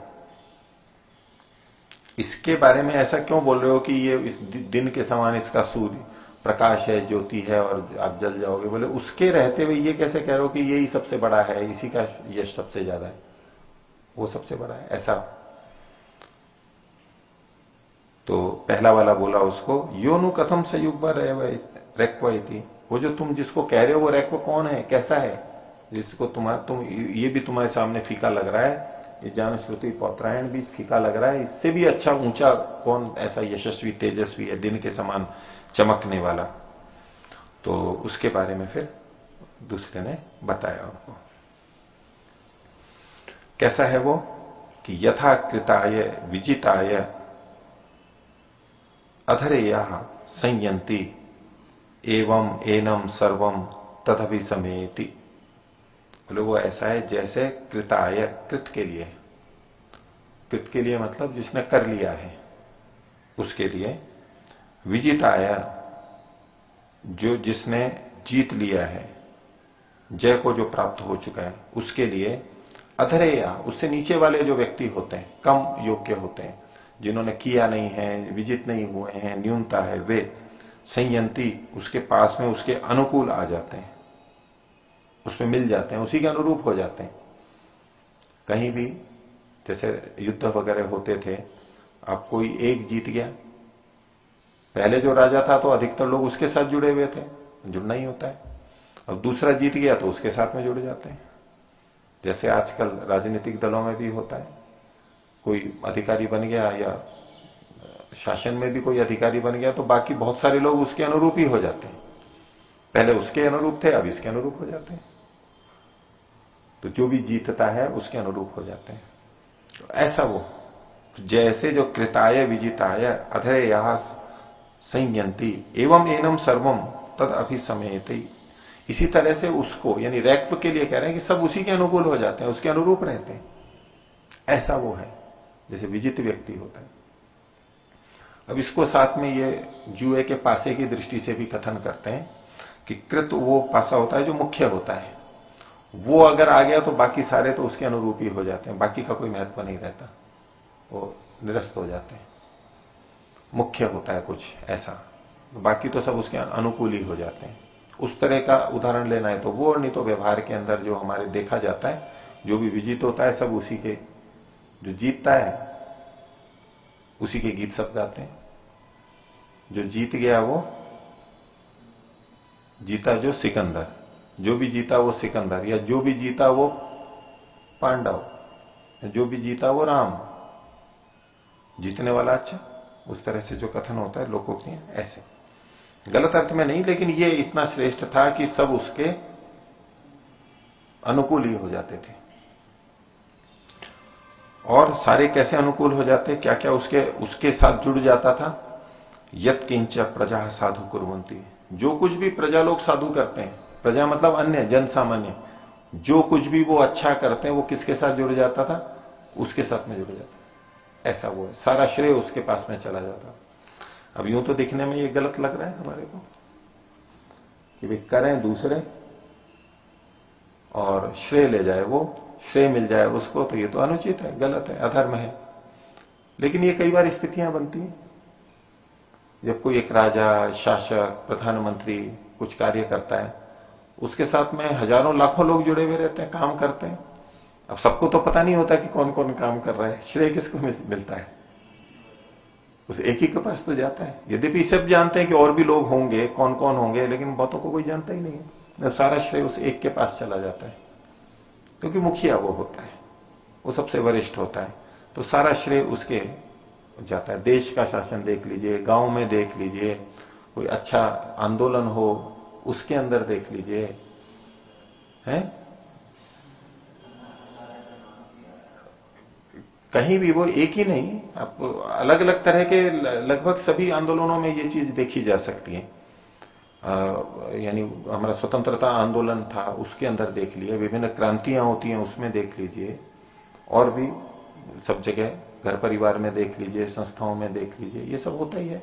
इसके बारे में ऐसा क्यों बोल रहे हो कि ये इस दिन के समान इसका सूर्य, प्रकाश है, ज्योति है और आप जल जाओगे? बोले, उसके रहते हुए ये कैसे कह रहे हो कि यही सबसे बड़ा है, इसी का यश सबसे ज़्यादा है? वो सबसे बड़ा है, ऐसा तो पहला वाला बोला उसको, योनु कथम संयुग रेक्व थी वो जो तुम जिसको कह रहे हो, वो रेक्व कौन है? कैसा है? जिसको तुम्हारा तुम, ये भी तुम्हारे सामने फीका लग रहा है, ये जान श्रुति पौत्रायण भी फीका लग रहा है, इससे भी अच्छा ऊँचा कौन ऐसा यशस्वी, तेजस्वी है, दिन के समान चमकने वाला। तो उसके बारे में फिर दूसरे ने बताया उनको। कैसा है वो? कि यथा कृताय विजिताय अधरेया संयंती एवं एनम, सर्वम तदभि समेति। बोले, वो ऐसा है जैसे कृताय, कृत के लिए। कृत के लिए मतलब जिसने कर लिया है। उसके लिए विजिताय, जो जिसने जीत लिया है, जय को जो प्राप्त हो चुका है, उसके लिए अधरेया, उससे नीचे वाले जो व्यक्ति होते हैं, कम योग्य होते हैं जिन्होंने किया नहीं है, विजित नहीं हुए हैं, न्यूनता है, वे संयंती उसके पास में उसके अनुकूल आ जाते हैं। उसमें मिल जाते हैं, उसी के अनुरूप हो जाते हैं। कहीं भी, जैसे युद्ध वगैरह होते थे, अब कोई एक जीत गया। पहले जो राजा था तो अधिकतर लोग उसके साथ जुड़े हुए थे, जुड़ना ही होता है। अब दूसरा जीत गया तो उसके साथ में जुड़ जाते हैं। जैसे आजकल राजनीतिक दलों में भी होता है। कोई अधिकारी बन गया या शासन में भी कोई अधिकारी बन गया तो बाकी बहुत सारे लोग उसके अनुरूप ही हो जाते हैं। पहले उसके अनुरूप थे, अब इसके अनुरूप हो जाते हैं। तो जो भी जीतता है, उसके अनुरूप हो जाते हैं। तो ऐसा वो, जैसे जो कृताय विजिताय अधरे यहा संयंती एवं एनम सर्वम तद अभिसमयत इसी तरह से उसको, यानी रैक्व के लिए कह रहे हैं कि सब उसी के अनुकूल हो जाते हैं, उसके अनुरूप रहते हैं। ऐसा वो है। जैसे विजित व्यक्ति होता है। अब इसको साथ में ये जुए के पासे की दृष्टि से भी कथन करते हैं कि कृत वो पासा होता है जो मुख्य होता है। वो अगर आ गया तो बाकी सारे तो उसके अनुरूप ही हो जाते हैं, बाकी का कोई महत्व नहीं रहता। वो निरस्त हो जाते हैं। मुख्य होता है कुछ ऐसा। बाकी तो सब उसके अनुकूल ही हो जाते हैं। उस तरह का उदाहरण लेना है तो वो, नहीं तो व्यवहार के अंदर जो हमारे देखा जाता है, जो भी विजित होता है, सब उसी के जो जीतता है, उसी के गीत सब गाते हैं। जो जीत गया वो जीता जो सिकंदर। जो भी जीता वो सिकंदर, या जो भी जीता वो पांडव जो भी जीता वो राम। जीतने वाला अच्छा उस तरह से जो कथन होता है, लोगों के ऐसे। गलत अर्थ में नहीं, लेकिन ये इतना श्रेष्ठ था कि सब उसके अनुकूल ही हो जाते थे। और सारे कैसे अनुकूल हो जाते क्या क्या उसके उसके साथ जुड़ जाता था? यत किंच प्रजा साधु कुरवंती जो कुछ भी प्रजा लोग साधु करते हैं, प्रजा मतलब अन्य, जन सामान्य। जो कुछ भी वो अच्छा करते हैं, वो किसके साथ जुड़ जाता था? उसके साथ में जुड़ जाता ऐसा वो है। सारा श्रेय उसके पास में चला जाता अब यूँ तो दिखने में ये गलत लग रहा है हमारे को। कि वे करें दूसरे और श्रेय ले जाए वो। श्रेय मिल जाए, उसको तो ये तो अनुचित है, गलत है, अधर्म है। लेकिन ये कई बार स्थितियाँ बनती हैं। जब कोई एक राजा, शासक, प्रधानमंत्री कुछ कार्य करता है, उसके साथ में हज़ारों, लाखों लोग जुड़े हुए रहते हैं, काम करते हैं। अब सबको तो पता नहीं होता कि कौन कौन काम कर रहा है, श्रेय किसको मिलता है। उस एक ही के पास तो जाता है। यद्यपि सब जानते हैं कि और भी लोग होंगे कौन कौन होंगे, लेकिन बहुतों को कोई जानता ही नहीं है। सारा श्रेय उस एक के पास चला जाता है। क्योंकि मुखिया वो होता है, वो सबसे वरिष्ठ होता है। तो सारा श्रेय उसके जाता है। देश का शासन देख लीजिए, गाँव में देख लीजिए, कोई अच्छा आंदोलन हो, उसके अंदर देख लीजिए। हैं? कहीं भी वो एक ही नहीं, आप अलग अलग तरह के लगभग सभी आंदोलनों में ये चीज़ देखी जा सकती है। यानी हमारा स्वतंत्रता आंदोलन था, उसके अंदर देख लिया विभिन्न क्रांतियाँ होती हैं, उसमें देख लीजिए। और भी सब जगह, घर परिवार में देख लीजिए, संस्थाओं में देख लीजिए, ये सब होता ही है।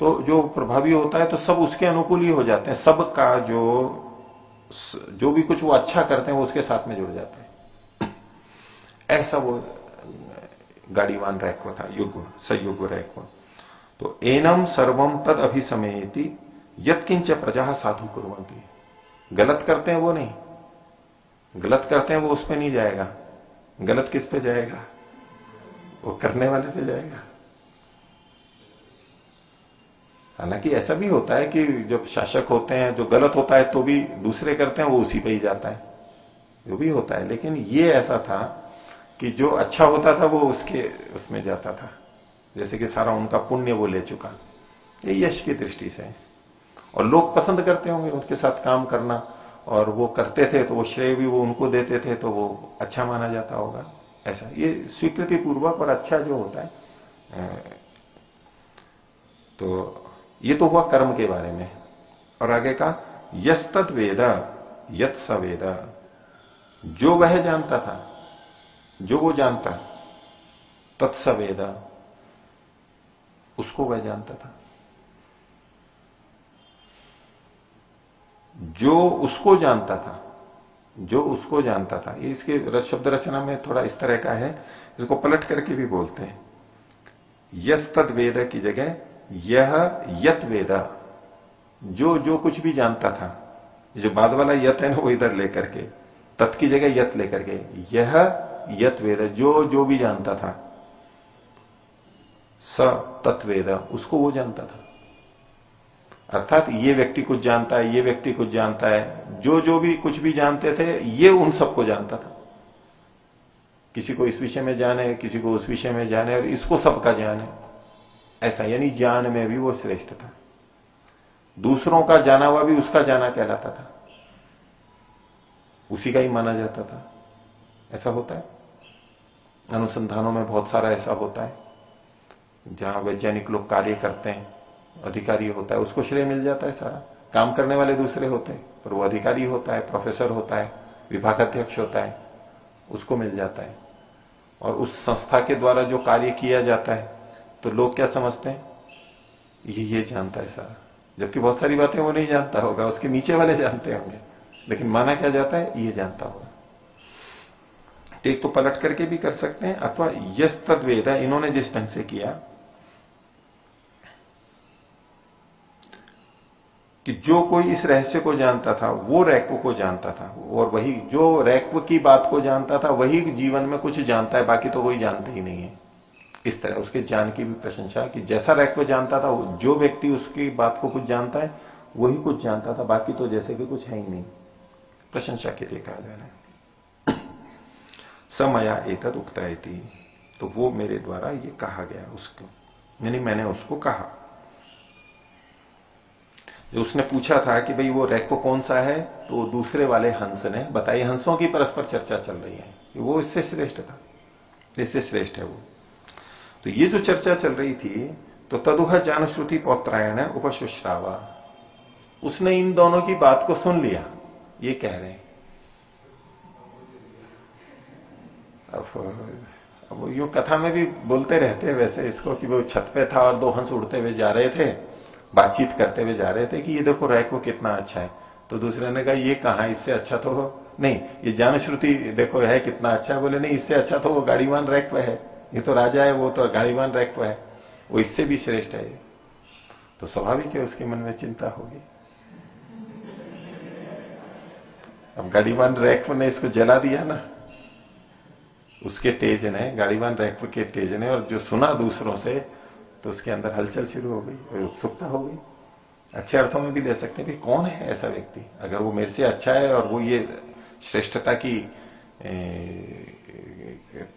तो जो प्रभावी होता है तो सब उसके अनुकूल ही हो जाते हैं। सब का जो जो भी कुछ वो अच्छा करते हैं, वो उसके साथ में जुड़ जाते हैं। ऐसा वो गाड़ीवान रैक्व था युग सयुग रैक्व तो एनम सर्वम तद अभिसमयती यत्किंच प्रजा साधु कुरंती गलत करते हैं वो नहीं। गलत करते हैं वो उस पर नहीं जाएगा। गलत किस पे जाएगा? वो करने वाले पे जाएगा। हालाँकि ऐसा भी होता है कि जब शासक होते हैं, जो गलत होता है तो भी दूसरे करते हैं, वो उसी पे ही जाता है। जो भी होता है। लेकिन ये ऐसा था कि जो अच्छा होता था, वो उसके, उसमें जाता था। जैसे कि सारा उनका पुण्य वो ले चुका। ये यश की दृष्टि से। और लोग पसंद करते होंगे उनके साथ काम करना। और वो करते थे तो वो श्रेय भी वो उनको देते थे तो वो अच्छा माना जाता होगा। ऐसा। ये स्वीकृति पूर्वक और अच्छा जो होता है तो ये तो हुआ कर्म के बारे में। और आगे का यस्तद वेद, यत सवेद जो वह जानता था, जो वो जानता तत्सवेद उसको वह जानता था। जो उसको जानता था, जो उसको जानता था, ये इसके शब्द रचना में थोड़ा इस तरह का है, इसको पलट करके भी बोलते हैं। यस तद वेद की जगह यह यत वेद, जो जो कुछ भी जानता था जो बाद वाला यत है ना, वो इधर लेकर के, तत् की जगह यत लेकर के, यह यत वेद, जो जो भी जानता था, स तत्वेद उसको वो जानता था। अर्थात ये व्यक्ति कुछ जानता है, ये व्यक्ति कुछ जानता है जो जो भी कुछ भी जानते थे, ये उन सबको जानता था। किसी को इस विषय में जाने, किसी को उस विषय में जाने, और इसको सबका ज्ञान है ऐसा यानी ज्ञान में भी वो श्रेष्ठ था। दूसरों का जाना हुआ भी उसका जाना कहलाता था। उसी का ही माना जाता था। ऐसा होता है। अनुसंधानों में बहुत सारा ऐसा होता है। जहाँ वैज्ञानिक लोग कार्य करते हैं। अधिकारी होता है, उसको श्रेय मिल जाता है सारा। काम करने वाले दूसरे होते हैं, पर वो अधिकारी होता है प्रोफेसर होता है, विभागाध्यक्ष होता है, उसको मिल जाता है। और उस संस्था के द्वारा जो कार्य किया जाता है तो लोग क्या समझते हैं? ये ये जानता है सारा। जबकि बहुत सारी बातें वो नहीं जानता होगा, उसके नीचे वाले जानते होंगे। लेकिन माना क्या जाता है, ये जानता होगा। टेक तो पलट करके भी कर सकते हैं, अथवा यश तद्वेद इन्होंने जिस ढंग से किया कि जो कोई इस रहस्य को जानता था, वो रैक्व को जानता था। और वही जो रैक्व की बात को जानता था, वही जीवन में कुछ जानता है, बाकी तो कोई जानता ही नहीं है। इस तरह उसके ज्ञान की भी प्रशंसा कि जैसा रैक्व जानता था, जो व्यक्ति उसकी बात को कुछ जानता है, वही कुछ जानता था, बाकी तो जैसे कि कुछ है ही नहीं। प्रशंसा के लिए कहा जा रहा है। समया एक उगता तो वो मेरे द्वारा ये कहा गया उसको। यानी मैंने उसको कहा। जो उसने पूछा था कि भाई वो रेको कौन सा है तो दूसरे वाले हंस ने बताई हंसों की परस्पर चर्चा चल रही है। वो इससे श्रेष्ठ था। इससे श्रेष्ठ है वो। तो ये जो चर्चा चल रही थी तो तदुह ज्ञान श्रुति पौत्रायण उपशुश्रावा। उसने इन दोनों की बात को सुन लिया। ये कह रहे हैं। अब अब यू कथा में भी बोलते रहते हैं वैसे इसको कि वो छत पे था और दो हंस उड़ते हुए जा रहे थे। बातचीत करते हुए जा रहे थे कि ये देखो रैको कितना अच्छा है। तो दूसरे ने कहा, ये कहा इससे अच्छा तो हो। नहीं, ये ज्ञान श्रुति देखो है कितना अच्छा है। बोले, नहीं, इससे अच्छा तो वो गाड़ीवान रैक पे है। ये तो राजा है, वो तो गाड़ीवान रैक पे है। वो इससे भी श्रेष्ठ है तो स्वाभाविक है, उसके मन में चिंता होगी अब गाड़ीवान रैक ने इसको जला दिया ना। उसके तेज ने, गाड़ीवान रैक के तेज ने, और जो सुना दूसरों से तो उसके अंदर हलचल शुरू हो गई उत्सुकता हो गई। अच्छे अर्थों में भी ले सकते हैं कि कौन है ऐसा व्यक्ति? अगर वो मेरे से अच्छा है और वो ये श्रेष्ठता की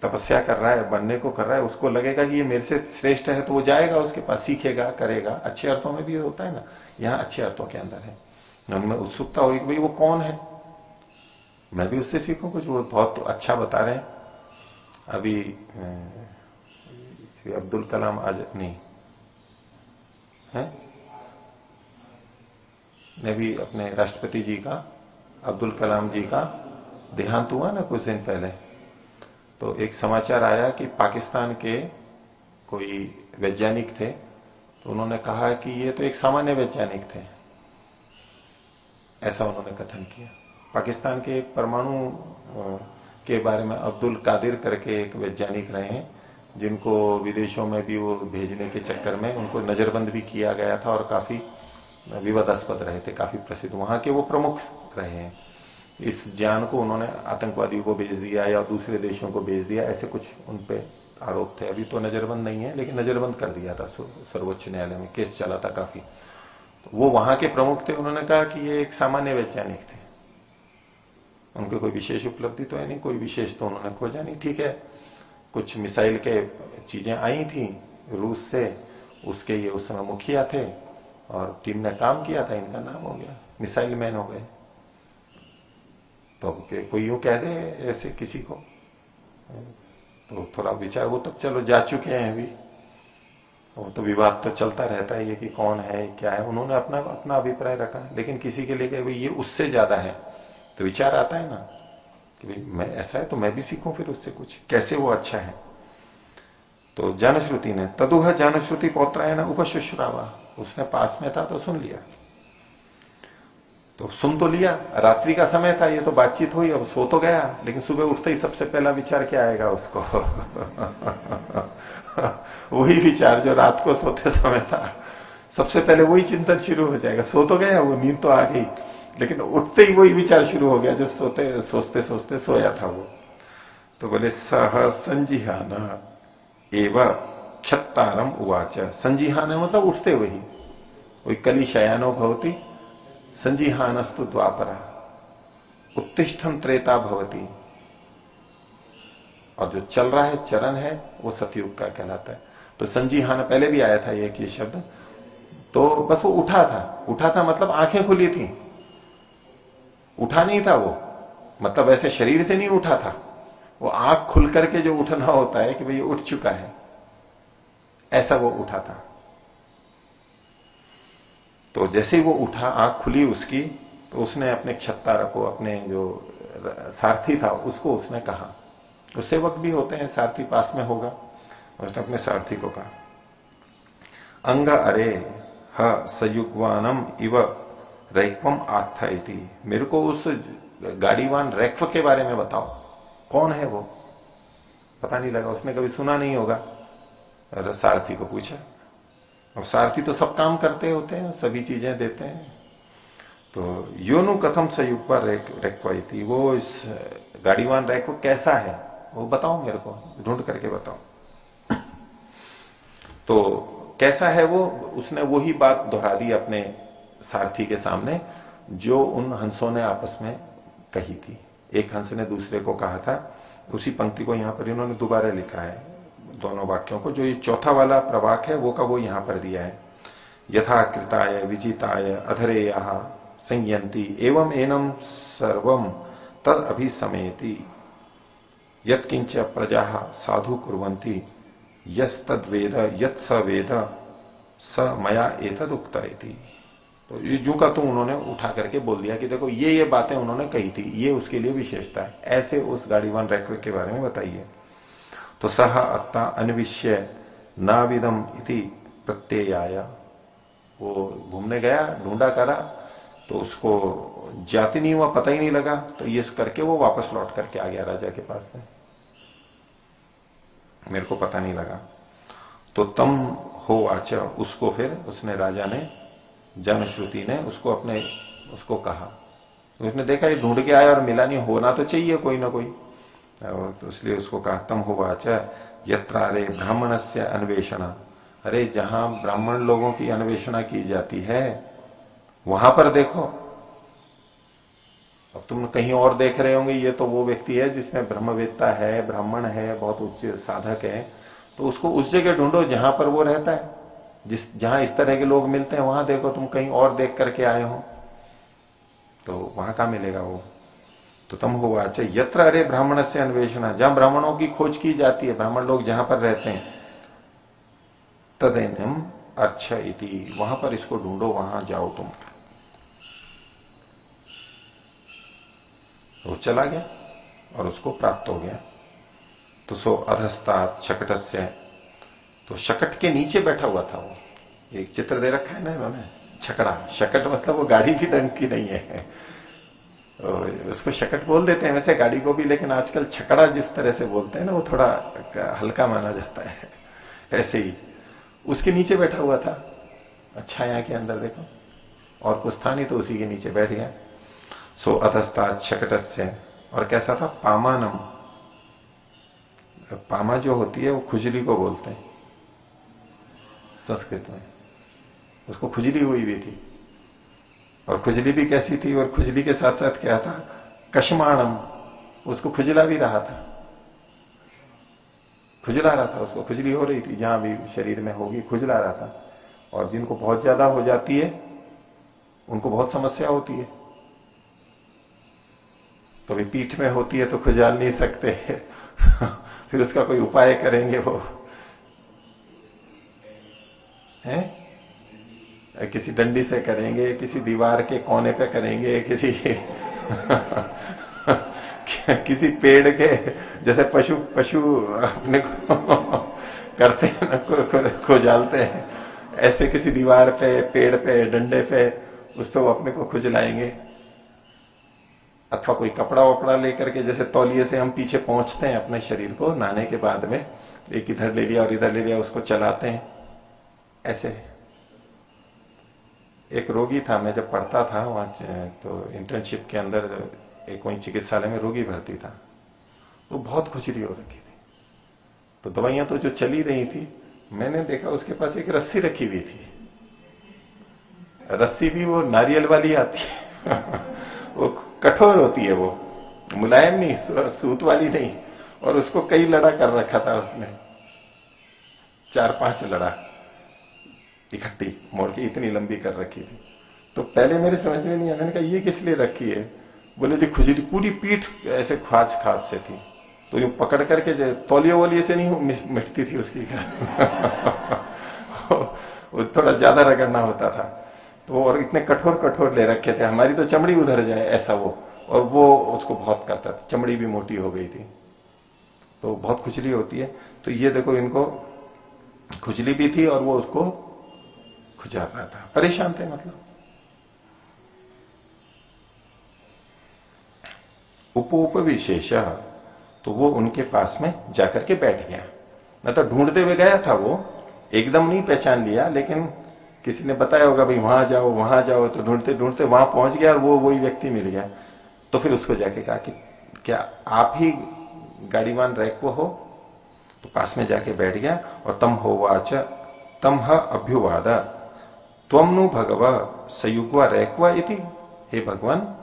तपस्या कर रहा है, बनने को कर रहा है, उसको लगेगा कि ये मेरे से श्रेष्ठ है तो वो जाएगा, उसके पास सीखेगा, करेगा। अच्छे अर्थों में भी होता है ना, यहाँ अच्छे अर्थों के अंदर है। उनमें उत्सुकता होगी भाई वो कौन है? मैं भी उससे सीखूं कुछ, वो बहुत अच्छा बता रहे हैं। अभी श्री अब्दुल कलाम आज नहीं। है? ने भी अपने राष्ट्रपति जी का, अब्दुल कलाम जी का देहांत हुआ ना कुछ दिन पहले। तो एक समाचार आया कि पाकिस्तान के कोई वैज्ञानिक थे तो उन्होंने कहा कि ये तो एक सामान्य वैज्ञानिक थे। ऐसा उन्होंने कथन किया। पाकिस्तान के परमाणु के बारे में अब्दुल कादिर करके एक वैज्ञानिक रहे हैं जिनको विदेशों में भी वो भेजने के चक्कर में उनको नजरबंद भी किया गया था और काफ़ी विवादास्पद रहे थे, काफ़ी प्रसिद्ध। वहाँ के वो प्रमुख रहे हैं। इस ज्ञान को उन्होंने आतंकवादियों को भेज दिया या दूसरे देशों को भेज दिया, ऐसे कुछ उनपे आरोप थे। अभी तो नजरबंद नहीं है, लेकिन नजरबंद कर दिया था सर्वोच्च न्यायालय में। केस चला था काफ़ी। तो वो वहाँ के प्रमुख थे। उन्होंने कहा कि ये एक सामान्य वैज्ञानिक थे। उनके कोई विशेष उपलब्धि तो है नहीं, कोई विशेष तो उन्होंने खोजा नहीं। ठीक है कुछ मिसाइल के चीज़ें आई थी रूस से, उसके ये उस समय मुखिया थे और टीम ने काम किया था, इनका नाम हो गया, मिसाइल मैन हो गए। तो कोई यूँ कह दे ऐसे किसी को। तो थोड़ा विचार, वो तो चलो जा चुके हैं अभी। वो तो विवाद तो चलता रहता है ये कि कौन है, क्या है, उन्होंने अपना अपना अभिप्राय रखा लेकिन किसी के लिए भाई, ये उससे ज़्यादा है। तो विचार आता है ना। कि मैं ऐसा है तो मैं भी सीखूं फिर उससे कुछ। कैसे वो अच्छा है? तो जानश्रुति ने, तदुह जानश्रुति पौत्रायण उपशुश्रावा। उसने पास में था तो सुन लिया। तो सुन तो लिया। रात्रि का समय था, ये तो बातचीत हुई, अब सो तो गया, लेकिन सुबह उठते ही सबसे पहला विचार क्या आएगा उसको? वही विचार जो रात को सोते समय था। सबसे पहले वही चिंतन शुरू हो जाएगा। सो तो गया, वो नींद तो आ गई। लेकिन उठते ही वही विचार शुरू हो गया, जो सोते, सोचते सोचते सोया था वो। तो बोले, सह संजिहाना, एवं छत्तारम उवाच। संजिहान मतलब उठते वही। वही कली शयानो भवती, संजीहानस्तु द्वापरा। उत्तिष्ठम त्रेता भवती। और जो चल रहा है, चरण है, वो सतयुग का कहलाता है। तो संजीहान पहले भी आया था ये शब्द। तो बस वो उठा था। उठा था मतलब आँखें खुली थी। उठा नहीं था वो। मतलब ऐसे शरीर से नहीं उठा था। वो आँख खुल करके जो उठना होता है कि भाई उठ चुका है। ऐसा वो उठा था। तो जैसे ही वो उठा, आँख खुली उसकी तो उसने अपने छत्तार को, अपने जो सारथी था, उसको उसने कहा। तो सेवक भी होते हैं, सारथी पास में होगा। उसने अपने सारथी को कहा। अंग अरे, ह सयुगवानम इव रैक्वम आत्था मेरे को उस गाड़ीवान रैक्व के बारे में बताओ। कौन है वो? पता नहीं लगा, उसने कभी सुना नहीं होगा। सारथी को पूछा। अब सारथी तो सब काम करते होते हैं, सभी चीज़ें देते हैं। तो योनु कथम संयुग पर रेक्वाई थी वो इस गाड़ीवान रैको कैसा है? वो बताओ मेरे को, ढूंढ करके बताओ। तो कैसा है वो? उसने वही बात दोहरा दी अपने सारथी के सामने, जो उन हंसों ने आपस में कही थी। एक हंस ने दूसरे को कहा था, उसी पंक्ति को यहाँ पर इन्होंने दोबारा लिखा है, दोनों वाक्यों को। जो ये चौथा वाला प्रवाक है, वो का वो यहाँ पर दिया है। यथाकृताय विजिताय अधरे संयंती एवं एनम सर्वम तद अभिसमेति। यत्किंच प्रजा साधु कुरंती यस तद वेद यत स वेद स मया एतद उक्ता तो ये जू का तू उन्होंने उठा करके बोल दिया कि देखो, ये ये बातें उन्होंने कही थी, ये उसके लिए विशेषता है। ऐसे उस गाड़ीवान रैक्वे के बारे में बताइए। तो सह अत्ता अनविश्य नाविदम इति प्रत्यय वो घूमने गया, ढूंढा करा तो उसको जाति नहीं हुआ, पता ही नहीं लगा। तो ये करके वो वापस लौट करके आ गया राजा के पास में। मेरे को पता नहीं लगा। तो तम हो आचा, उसको फिर उसने राजा ने जनश्रुति ने उसको अपने, उसको कहा। तो उसने देखा, ये ढूंढ के आया और मिला नहीं, होना तो चाहिए कोई ना कोई। तो इसलिए उसको कहा, तम हो आचा यत्र अरे ब्राह्मण से अन्वेषण। अरे, जहाँ ब्राह्मण लोगों की अन्वेषणा की जाती है, वहाँ पर देखो। अब तुम कहीं और देख रहे होंगे, ये तो वो व्यक्ति है जिसमें ब्रह्मवेत्ता है, ब्राह्मण है, बहुत उच्च साधक है। तो उसको उस जगह ढूंढो जहाँ पर वो रहता है। जिस, जहाँ इस तरह के लोग मिलते हैं, वहाँ देखो तुम कहीं और देख करके आए हो। तो वहाँ कहा मिलेगा वो? तो तुम हुआ अच्छा यत्र अरे ब्राह्मण से अन्वेषणा। जहाँ ब्राह्मणों की खोज की जाती है, ब्राह्मण लोग जहाँ पर रहते हैं, तदेनम अर्थ इति। वहाँ पर इसको ढूंढो, वहाँ जाओ तुम। वो चला गया और उसको प्राप्त हो गया। तो सो अधस्ता शकट से तो शकट के नीचे बैठा हुआ था वो। एक चित्र दे रखा है ना इन्होंने? छकड़ा। शकट मतलब वो गाड़ी की ढंग की नहीं है। उसको शकट बोल देते हैं वैसे गाड़ी को भी, लेकिन आजकल छकड़ा जिस तरह से बोलते हैं ना, वो थोड़ा हल्का माना जाता है। ऐसे ही। उसके नीचे बैठा हुआ था। अच्छा यहाँ के अंदर देखो। और कुछ था नहीं तो उसी के नीचे बैठ गया। सो अधस्ता शकट और कैसा था? पामानम। पामा जो होती है, वो खुजली को बोलते हैं। संस्कृत में। उसको खुजली हुई भी थी। और खुजली भी कैसी थी और खुजली के साथ साथ क्या था? कशमाणम। उसको खुजला भी रहा था। खुजला रहा था, उसको खुजली हो रही थी। जहाँ भी शरीर में होगी, खुजला रहा था। और जिनको बहुत ज़्यादा हो जाती है, उनको बहुत समस्या होती है। कभी तो पीठ में होती है तो खुजाल नहीं सकते। फिर उसका कोई उपाय करेंगे वो। है? किसी डंडी से करेंगे, किसी दीवार के कोने पे करेंगे, किसी किसी पेड़ के, जैसे पशु पशु अपने को करते हैं ना खुजालते हैं। ऐसे किसी दीवार पे, पेड़ पे, डंडे पे, उस तो वो अपने को खुजलाएँगे अथवा कोई कपड़ा वपड़ा लेकर के, जैसे तौलिए से हम पीछे पहुँचते हैं अपने शरीर को, नहाने के बाद में, एक इधर ले लिया और इधर ले लिया, उसको चलाते हैं। ऐसे। एक रोगी था, मैं जब पढ़ता था वहाँ तो इंटर्नशिप के अंदर एक वहीं चिकित्सालय में रोगी भर्ती था। वो तो बहुत खुजली हो रखी थी। तो दवाइयाँ तो जो चली रही थी, मैंने देखा उसके पास एक रस्सी रखी हुई थी। रस्सी भी वो नारियल वाली आती है। वो कठोर होती है वो। मुलायम नहीं सूत वाली नहीं। और उसको कई लड़ा कर रखा था उसने। चार पाँच लड़ा। इकट्ठी मोड़ के इतनी लंबी कर रखी थी। तो पहले मेरे समझ में नहीं आया, मैंने कहा, ये किस लिए रखी है? बोले, जी खुजली पूरी पीठ ऐसे खाज खाज से थी। तो यूँ पकड़ करके तौलियो वोलियो से नहीं मिटती थी उसकी वो थोड़ा ज़्यादा रगड़ना होता था। तो और इतने कठोर कठोर ले रखे थे। हमारी तो चमड़ी उधर जाए, ऐसा वो। और वो उसको बहुत करता था। चमड़ी भी मोटी हो गई थी। तो बहुत खुजली होती है। तो ये देखो, इनको खुजली भी थी और वो उसको खुजा रहा था। परेशान थे मतलब। उप उप विशेष तो वो उनके पास में जाकर के बैठ गया। न तो ढूंढते हुए गया था वो, एकदम नहीं पहचान लिया, लेकिन किसी ने बताया होगा, भाई, वहाँ जाओ वहाँ जाओ। तो ढूंढते ढूंढते वहाँ पहुँच गया और वो वही व्यक्ति मिल गया। तो फिर उसको जाके कहा कि, क्या आप ही गाड़ीवान रैक्व हो? तो पास में जाके बैठ गया और तम हो वाच, तम ह तम नु भगव सयुगवा रैक्वा इति? हे भगवान,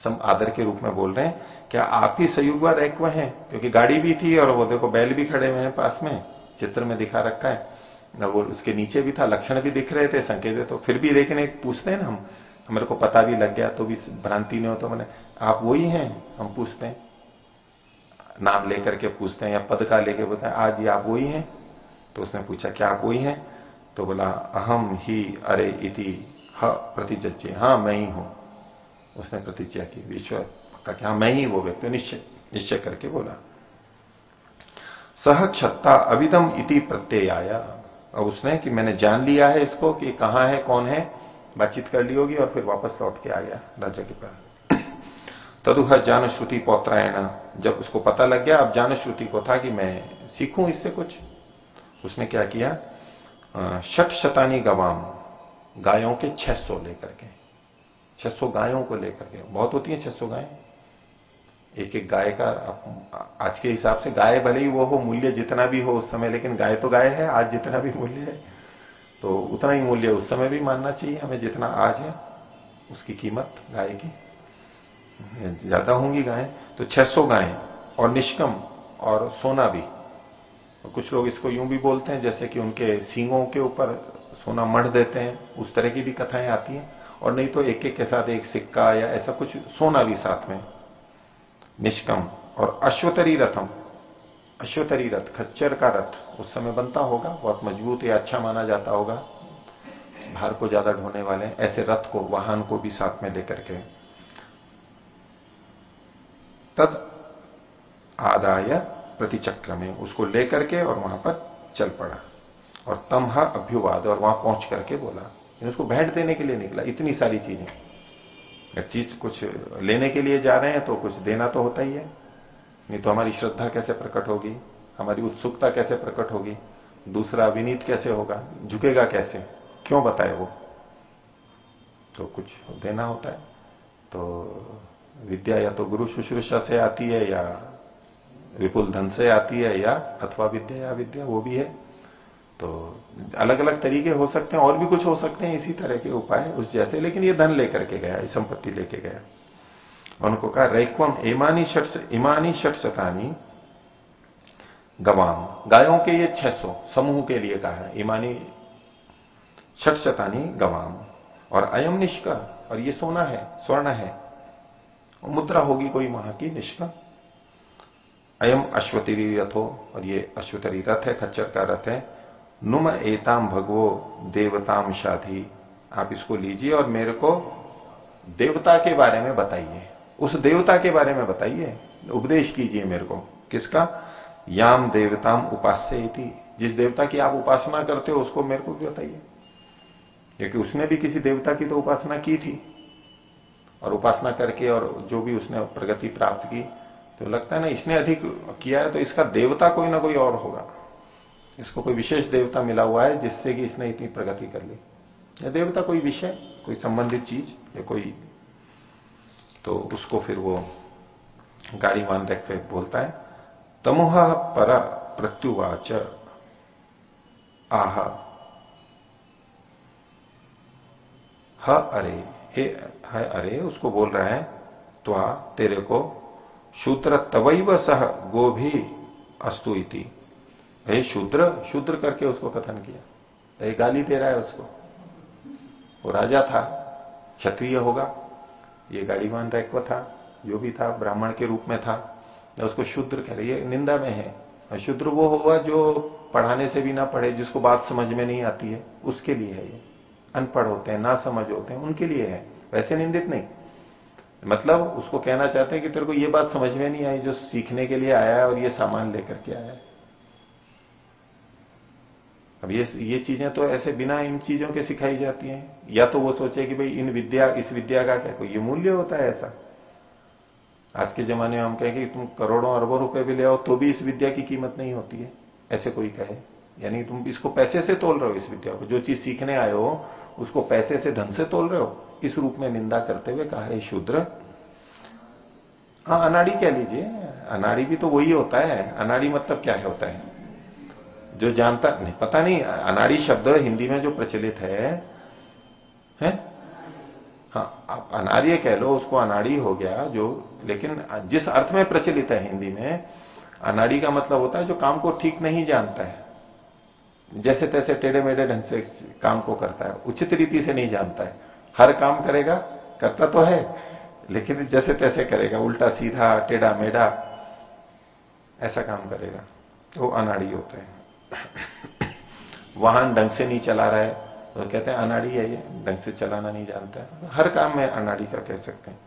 सम आदर के रूप में बोल रहे हैं, क्या आप ही सयुगवा रैक्व हैं? क्योंकि गाड़ी भी थी और वो देखो बैल भी खड़े हुए हैं पास में, चित्र में दिखा रखा है। वो उसके नीचे भी था, लक्षण भी दिख रहे थे, संकेत तो फिर भी लेकिन एक पूछते हैं ना हम। हमारे को पता भी लग गया तो भी भ्रांति नहीं हो तो मैंने आप वही हैं? हम पूछते हैं। नाम लेकर के पूछते हैं या पद का लेके बोलते हैं, आज ये आप वही हैं? तो उसने पूछा, क्या आप वही हैं? तो बोला, अहम ही अरे इति ह प्रतिज्ञ हाँ मैं ही हूँ। उसने प्रतिज्ञा की विश्व का क्या? मैं ही वो व्यक्ति निश्चय निश्चय करके बोला, सह क्षत्ता अविदम इति प्रत्यय आया और उसने कि मैंने जान लिया है इसको कि कहाँ है, कौन है, बातचीत कर ली होगी और फिर वापस लौट के आ गया राजा के पास। तदुह जान श्रुति पौत्रायण। जब उसको पता लग गया, अब जान श्रुति को था कि मैं सीखूं इससे कुछ। उसने क्या किया? शत शतानी गवाम, गायों के 600 लेकर के। 600 गायों को लेकर के। बहुत होती है 600 गायें। एक एक गाय का आज के हिसाब से गाय भले ही वो हो, मूल्य जितना भी हो उस समय, लेकिन गाय तो गाय है, आज जितना भी मूल्य है तो उतना ही मूल्य उस समय भी मानना चाहिए हमें, जितना आज है, उसकी कीमत गाय की। ज़्यादा होंगी गाय तो 600 गायें, और निष्कम, और सोना भी। और कुछ लोग इसको यूँ भी बोलते हैं, जैसे कि उनके सींगों के ऊपर सोना मढ़ देते हैं, उस तरह की भी कथाएँ आती हैं। और नहीं तो एक एक के साथ एक सिक्का या ऐसा कुछ सोना भी साथ में। निष्कम और अश्वतरी रथम। अश्वतरी रथ, खच्चर का रथ, उस समय बनता होगा, बहुत मज़बूत या अच्छा माना जाता होगा। भार को ज़्यादा ढोने वाले ऐसे रथ को, वाहन को भी साथ में लेकर के। तद आदाय प्रतिचक्र में उसको लेकर के और वहाँ पर चल पड़ा। और तमहा अभ्युवाद और वहाँ पहुँच करके बोला उसको भेंट देने के लिए निकला, इतनी सारी चीज़ें। चीज़ कुछ लेने के लिए जा रहे हैं तो कुछ देना तो होता ही है। नहीं तो हमारी श्रद्धा कैसे प्रकट होगी? हमारी उत्सुकता कैसे प्रकट होगी? दूसरा विनीत कैसे होगा? झुकेगा कैसे? क्यों बताए वो? तो कुछ देना होता है। तो विद्या या तो गुरु शुश्रूषा से आती है या विपुल धन से आती है या अथवा विद्या या विद्या वो भी है। तो अलग अलग तरीके हो सकते हैं, और भी कुछ हो सकते हैं इसी तरह के उपाय उस जैसे, लेकिन ये धन लेकर के गया संपत्ति लेके गया। उनको कहा रैक्वम ईमानी शट इमानी शट शतानी गवाम। गायों के ये 600 समूह के लिए कहा है ईमानी शट शतानी गवाम। और अयम निष्का, और ये सोना है, स्वर्ण है मुद्रा होगी कोई वहाँ की निष्का। अयम अश्वतरी रथ और ये अश्वतरी रथ है खच्चर का रथ है। नुम एताम भगवो देवताम शाधी। आप इसको लीजिए और मेरे को देवता के बारे में बताइए। उस देवता के बारे में बताइए। उपदेश कीजिए मेरे को। किसका? याम देवताम उपास्य थी जिस देवता की आप उपासना करते हो, उसको मेरे को भी बताइए। क्योंकि उसने भी किसी देवता की तो उपासना की थी। और उपासना करके और जो भी उसने प्रगति प्राप्त की तो लगता है ना, इसने अधिक किया है तो इसका देवता कोई ना कोई और होगा। इसको कोई विशेष देवता मिला हुआ है, जिससे कि इसने इतनी प्रगति कर ली। या देवता कोई विषय, कोई संबंधित चीज़, या कोई तो उसको फिर वो गाड़ी मान रख के बोलता है, तमोह पर प्रत्युवाच, आह, ह अरे, हे, है अरे, उसको बोल रहा है तो तेरे को शूत्र तवैव सह गो भी अस्तु इति। शूद्र शूद्र करके उसको कथन किया। ये गाली दे रहा है उसको। वो राजा था, क्षत्रिय होगा। ये गाड़ीमान रैक्व था, जो भी था, ब्राह्मण के रूप में था। उसको शूद्र कह रही है निंदा में है। शूद्र वो होगा जो पढ़ाने से भी ना पढ़े, जिसको बात समझ में नहीं आती है, उसके लिए है ये। अनपढ़ होते हैं, ना समझ होते हैं, उनके लिए है। वैसे निंदित नहीं। मतलब उसको कहना चाहते हैं कि तेरे को ये बात समझ में नहीं आई जो सीखने के लिए आया है और ये सामान लेकर के आया है। अब ये ये चीज़ें तो ऐसे बिना इन चीज़ों के सिखाई जाती हैं। या तो वो सोचे कि भाई इन विद्या, इस विद्या का क्या, कोई ये मूल्य होता है ऐसा? आज के जमाने में हम कहें कि तुम करोड़ों अरबों रुपए भी ले आओ तो भी इस विद्या की कीमत नहीं होती है। ऐसे कोई कहे? यानी तुम इसको पैसे से तोल रहे हो इस विद्या को। जो चीज़ सीखने आए हो, उसको पैसे से धन से तोल रहे हो? इस रूप में निंदा करते हुए कहा, है शूद्र हाँ अनाड़ी कह लीजिए। अनाड़ी भी तो वही होता है। अनाड़ी मतलब क्या है होता है? जो जानता, नहीं, पता नहीं, अनाड़ी शब्द हिंदी में जो प्रचलित है, हैं? हाँ आप अनार्य कह लो, उसको अनाड़ी हो गया, जो, लेकिन जिस अर्थ में प्रचलित है हिंदी में, अनाड़ी का मतलब होता है जो काम को ठीक नहीं जानता है। जैसे तैसे टेढ़े मेढ़े ढंग से काम को करता है, उचित रीति से नहीं जानता है। हर काम करेगा, करता तो है, लेकिन जैसे तैसे करेगा, उल्टा, सीधा, टेढ़ा, मेढ़ा, ऐसा काम करेगा। तो अनाड़ी होता है। वाहन ढंग से नहीं चला रहा है तो कहते हैं, अनाड़ी है ये, ढंग से चलाना नहीं जानता है। हर काम में अनाड़ी का कह सकते हैं।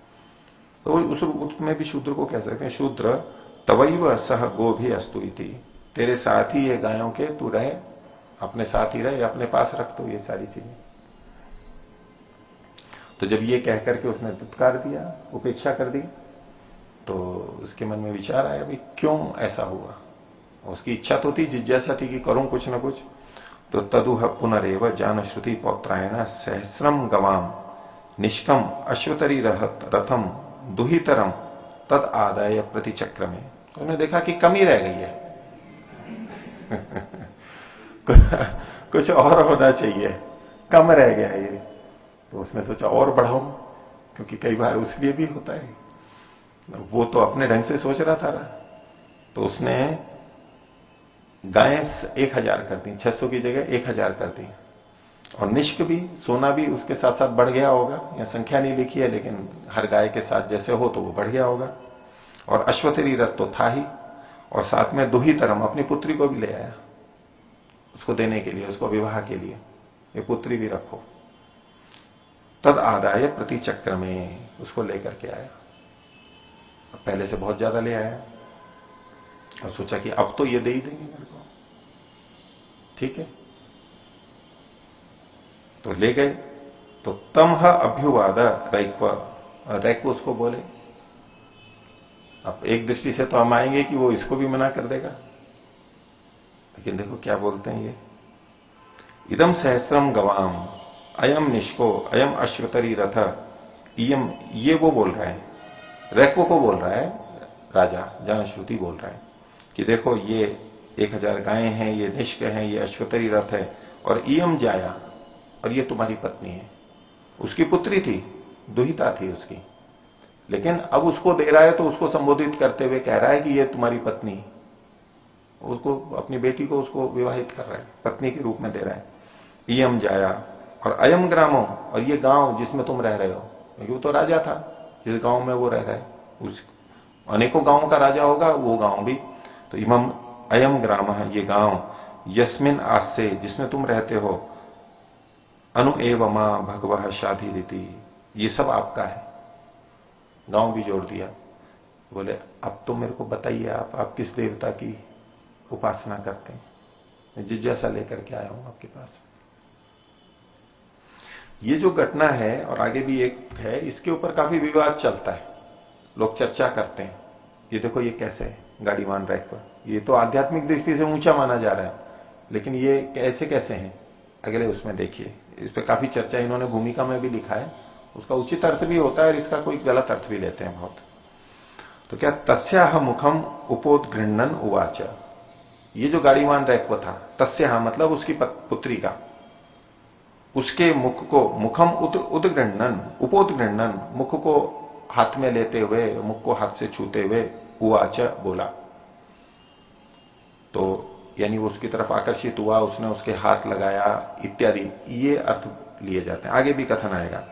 तो उस उसमें भी शूद्र को कह सकते हैं, शूद्र, तवैव सह गो भी अस्तु तेरे साथ ही ये गायों के तू रहे, अपने साथ ही रहे, अपने पास रख तो ये सारी चीज़ें। तो जब ये कह करके उसने दुत्कार दिया, उपेक्षा कर दी तो उसके मन में विचार आया भी क्यों ऐसा हुआ? उसकी इच्छा तो थी, जिज्ञासा थी कि करूँ कुछ ना कुछ। तो तदुह पुनरेव जान श्रुति पौत्रायण सहस्रम गवाम निष्कम अश्वतरी रहत रथम दुहितरम तद आदाय प्रतिचक्र में तो उन्होंने देखा कि कमी रह गई है। कुछ और होना चाहिए। कम रह गया ये। तो उसने सोचा और बढ़ाऊ, क्योंकि कई बार उसलिए भी होता है। वो तो अपने ढंग से सोच रहा था तो उसने गायें एक हज़ार कर दी, छह सौ की जगह एक हज़ार कर दी। और निष्क भी, सोना भी उसके साथ साथ बढ़ गया होगा। या संख्या नहीं लिखी है, लेकिन हर गाय के साथ जैसे हो तो वो बढ़ गया होगा। और अश्वतरी रथ तो था ही, और साथ में दुही तरम अपनी पुत्री को भी ले आया, उसको देने के लिए, उसको विवाह के लिए। ये पुत्री भी रखो। तद आदाय प्रति चक्र में उसको लेकर के आया। अब पहले से बहुत ज़्यादा ले आया। और सोचा कि अब तो ये दे ही देंगे मेरे को। ठीक है? तो ले गए। तो तम अभ्युवाद रैक्व। रैक्व उसको बोले, अब एक दृष्टि से तो हम आएँगे कि वो इसको भी मना कर देगा। लेकिन देखो क्या बोलते हैं ये। इदम सहस्त्रम गवाम अयम निष्को अयम अश्वतरी रथ। इयम, ये वो बोल रहा है। रैक्व को बोल रहा है, राजा जनश्रुति बोल रहा है, कि देखो ये एक हज़ार गायें हैं, ये निष्क है, ये अश्वतरी रथ है, और इयम जाया, और ये तुम्हारी पत्नी है। उसकी पुत्री थी, दुहिता थी उसकी। लेकिन अब उसको दे रहा है तो उसको संबोधित करते हुए कह रहा है कि ये तुम्हारी पत्नी। उसको, अपनी बेटी को उसको विवाहित कर रहा है, पत्नी के रूप में दे रहा है। इयम जाया और अयम ग्रामो, और ये गाँव जिसमें तुम रह रहे हो, क्योंकि वो तो राजा था, जिस गाँव में वो रह रहा उस अनेकों गाँवों का राजा होगा, वो गाँव भी। तो इमम अयम ग्राम ये गाँव, यस्मिन से जिसमें तुम रहते हो, अनु एव माँ भगवह शादी रीति ये सब आपका है। गाँव भी जोड़ दिया। बोले, अब तो मेरे को बताइए आप आप किस देवता की उपासना करते हैं? मैं जिज्ञासा लेकर के आया हूँ आपके पास। ये जो घटना है, और आगे भी एक है, इसके ऊपर काफ़ी विवाद चलता है। लोग चर्चा करते हैं। ये देखो, ये कैसे है गाड़ीवान रैक पर ये तो आध्यात्मिक दृष्टि से ऊँचा माना जा रहा है, लेकिन ये कैसे कैसे हैं? अगले उसमें देखिए। इस पर काफ़ी चर्चा इन्होंने भूमिका में भी लिखा है। उसका उचित अर्थ भी होता है और इसका कोई गलत अर्थ भी लेते हैं बहुत। तो क्या तस्या मुखम उपोदघृणन उवाच। ये जो गाड़ीवान रैक्व था। तस्या मतलब उसकी पुत्री का। उसके मुख को मुखम उदगृणन उपोदगृणन मुख को हाथ में लेते हुए, मुख को हाथ से छूते हुए उवाच बोला। तो यानी वो उसकी तरफ़ आकर्षित हुआ, उसने उसके हाथ लगाया, इत्यादि। ये अर्थ लिए जाते हैं। आगे भी कथन आएगा।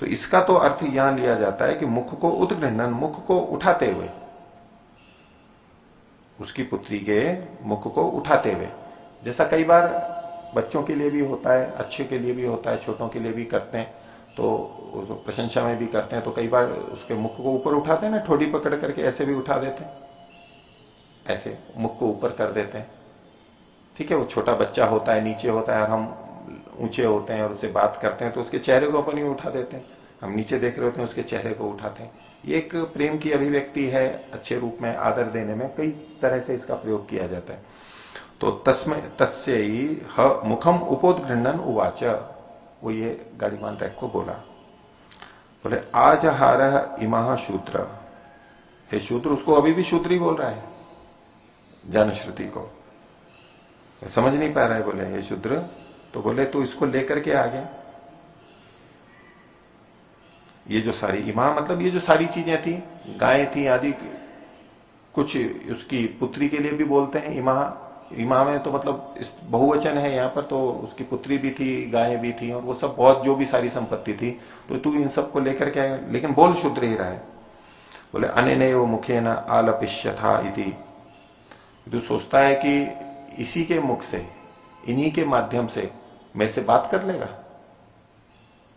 तो इसका तो अर्थ यहाँ लिया जाता है कि मुख को उदग्रहण मुख को उठाते हुए। उसकी पुत्री के मुख को उठाते हुए। जैसा कई बार बच्चों के लिए भी होता है, अच्छे के लिए भी होता है, छोटों के लिए भी करते हैं तो प्रशंसा में भी करते हैं तो कई बार उसके मुख को ऊपर उठाते हैं ना, ठोडी पकड़ करके ऐसे भी उठा देते हैं। ऐसे मुख को ऊपर कर देते हैं। ठीक है, वो छोटा बच्चा होता है, नीचे होता है, और हम ऊँचे होते हैं और उसे बात करते हैं तो उसके चेहरे को अपन ही उठा देते हैं। हम नीचे देख रहे होते हैं, उसके चेहरे को उठाते हैं। ये एक प्रेम की अभिव्यक्ति है, अच्छे रूप में आदर देने में, कई तरह से इसका प्रयोग किया जाता है। तो तस्में तस्य ही मुखम उपोदगृणन उवाच। वो ये गाड़ीमान रैक को बोला। बोले आज हार इमा शूद्र। हे शूद्र, उसको अभी भी शूद्र ही बोल रहा है, जनश्रुति को। समझ नहीं पा रहा है, बोले, हे शूद्र तो बोले तो इसको लेकर के आ गया। ये जो सारी इमा मतलब ये जो सारी चीज़ें थी, गायें थी, आदि, कुछ उसकी पुत्री के लिए भी बोलते हैं इमा इमा में तो मतलब इस बहुवचन है यहाँ पर तो उसकी पुत्री भी थी, गायें भी थी, और वो सब बहुत, जो भी सारी संपत्ति थी तो तू इन सबको लेकर के लेकिन बोल शुद्र ही रहा है। बोले, अने वो मुखे न आलपिष्य था इति। तो सोचता है कि इसी के मुख से, इन्हीं के माध्यम से मेरे से बात कर लेगा?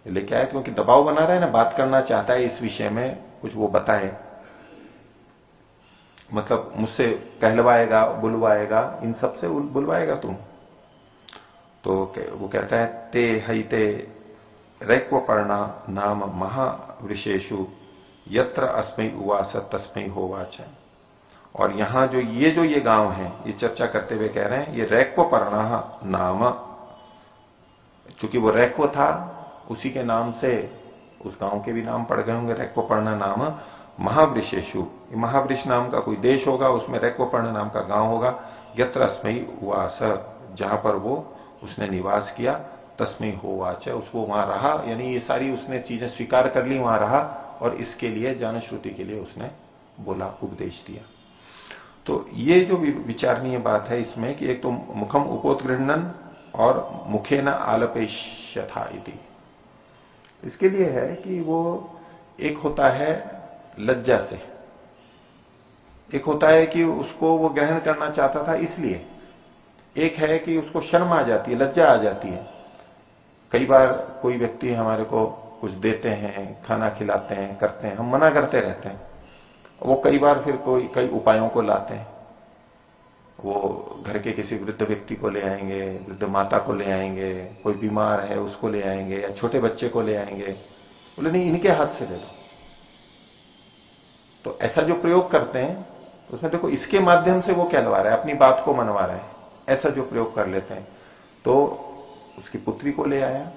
लेके आया, क्योंकि दबाव बना रहा है ना, बात करना चाहता है इस विषय में, कुछ वो बताए। मतलब मुझसे कहलवाएगा, बुलवाएगा, इन सबसे बुलवाएगा तुम तो वो कहता है, ते हई ते रैक्व पर्णा नाम महावृषेशु यत्र अस्मय उवास तस्मय होवाच। और यहाँ जो, ये जो ये गाँव है, ये चर्चा करते हुए कह रहे हैं, ये रैक्व पर्णा नाम, चूँकि वो रैक्व था, उसी के नाम से, उस गाँव के भी नाम पड़ गए होंगे रैक्व पर्णा नाम महावृषेशु महावृष नाम का कोई देश होगा, उसमें रैक्वपर्ण नाम का गाँव होगा यत्र अस्मयी उवास, जहाँ पर वो उसने निवास किया तस्मय हो वाच उसको वहाँ रहा, यानी ये सारी उसने चीज़ें स्वीकार कर ली, वहाँ रहा, और इसके लिए जनश्रुति के लिए उसने बोला, उपदेश दिया। तो ये जो विचारणीय बात है इसमें कि एक तो मुखम उपोत्गृहण और मुखे न आलपेश इसके लिए है कि वो एक होता है लज्जा से। एक होता है कि उसको वो ग्रहण करना चाहता था इसलिए। एक है कि उसको शर्म आ जाती है, लज्जा आ जाती है। कई बार कोई व्यक्ति हमारे को कुछ देते हैं, खाना खिलाते हैं, करते हैं, हम मना करते रहते हैं। वो कई बार फिर कोई, कई उपायों को लाते हैं। वो घर के किसी वृद्ध व्यक्ति को ले आएँगे, वृद्ध माता को ले आएँगे, कोई बीमार है उसको ले आएँगे या छोटे बच्चे को ले आएँगे। बोले, नहीं, इनके हाथ से ले लो। तो ऐसा जो प्रयोग करते हैं, उसमें देखो इसके माध्यम से वो कहलवा रहा है? अपनी बात को मनवा रहा है। ऐसा जो प्रयोग कर लेते हैं। तो उसकी पुत्री को ले आया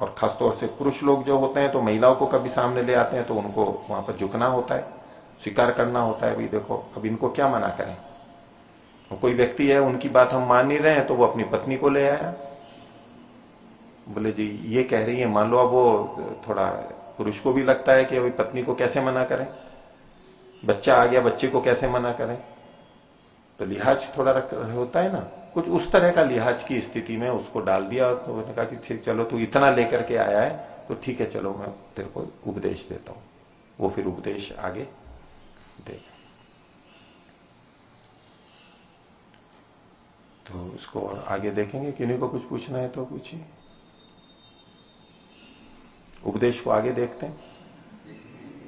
और खासतौर से पुरुष लोग जो होते हैं तो महिलाओं को कभी सामने ले आते हैं तो उनको वहाँ पर झुकना होता है, स्वीकार करना होता है, भाई देखो, अब इनको क्या मना करें? तो कोई व्यक्ति है, उनकी बात हम मान नहीं रहे हैं तो वो अपनी पत्नी को ले आया। बोले, जी, ये कह रही है, मान लो अब वो थोड़ा पुरुष को भी लगता है कि अभी पत्नी को कैसे मना करें? बच्चा आ गया, बच्चे को कैसे मना करें? तो लिहाज थोड़ा रख, होता है ना? कुछ उस तरह का लिहाज की स्थिति में उसको डाल दिया तो उन्होंने कहा कि ठीक, चलो तू इतना लेकर के आया है तो ठीक है, चलो मैं तेरे को उपदेश देता हूँ। वो फिर उपदेश आगे देगा। तो उसको और आगे देखेंगे किन्हीं को कुछ पूछना है तो पूछिए। उपदेश को आगे देखते हैं।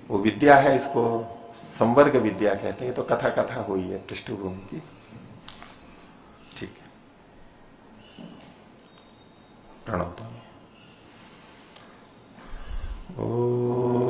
वो विद्या है इसको संवर्ग विद्या कहते हैं तो कथा कथा हुई है पृष्ठभूमि की। ठीक है। प्रणव ओ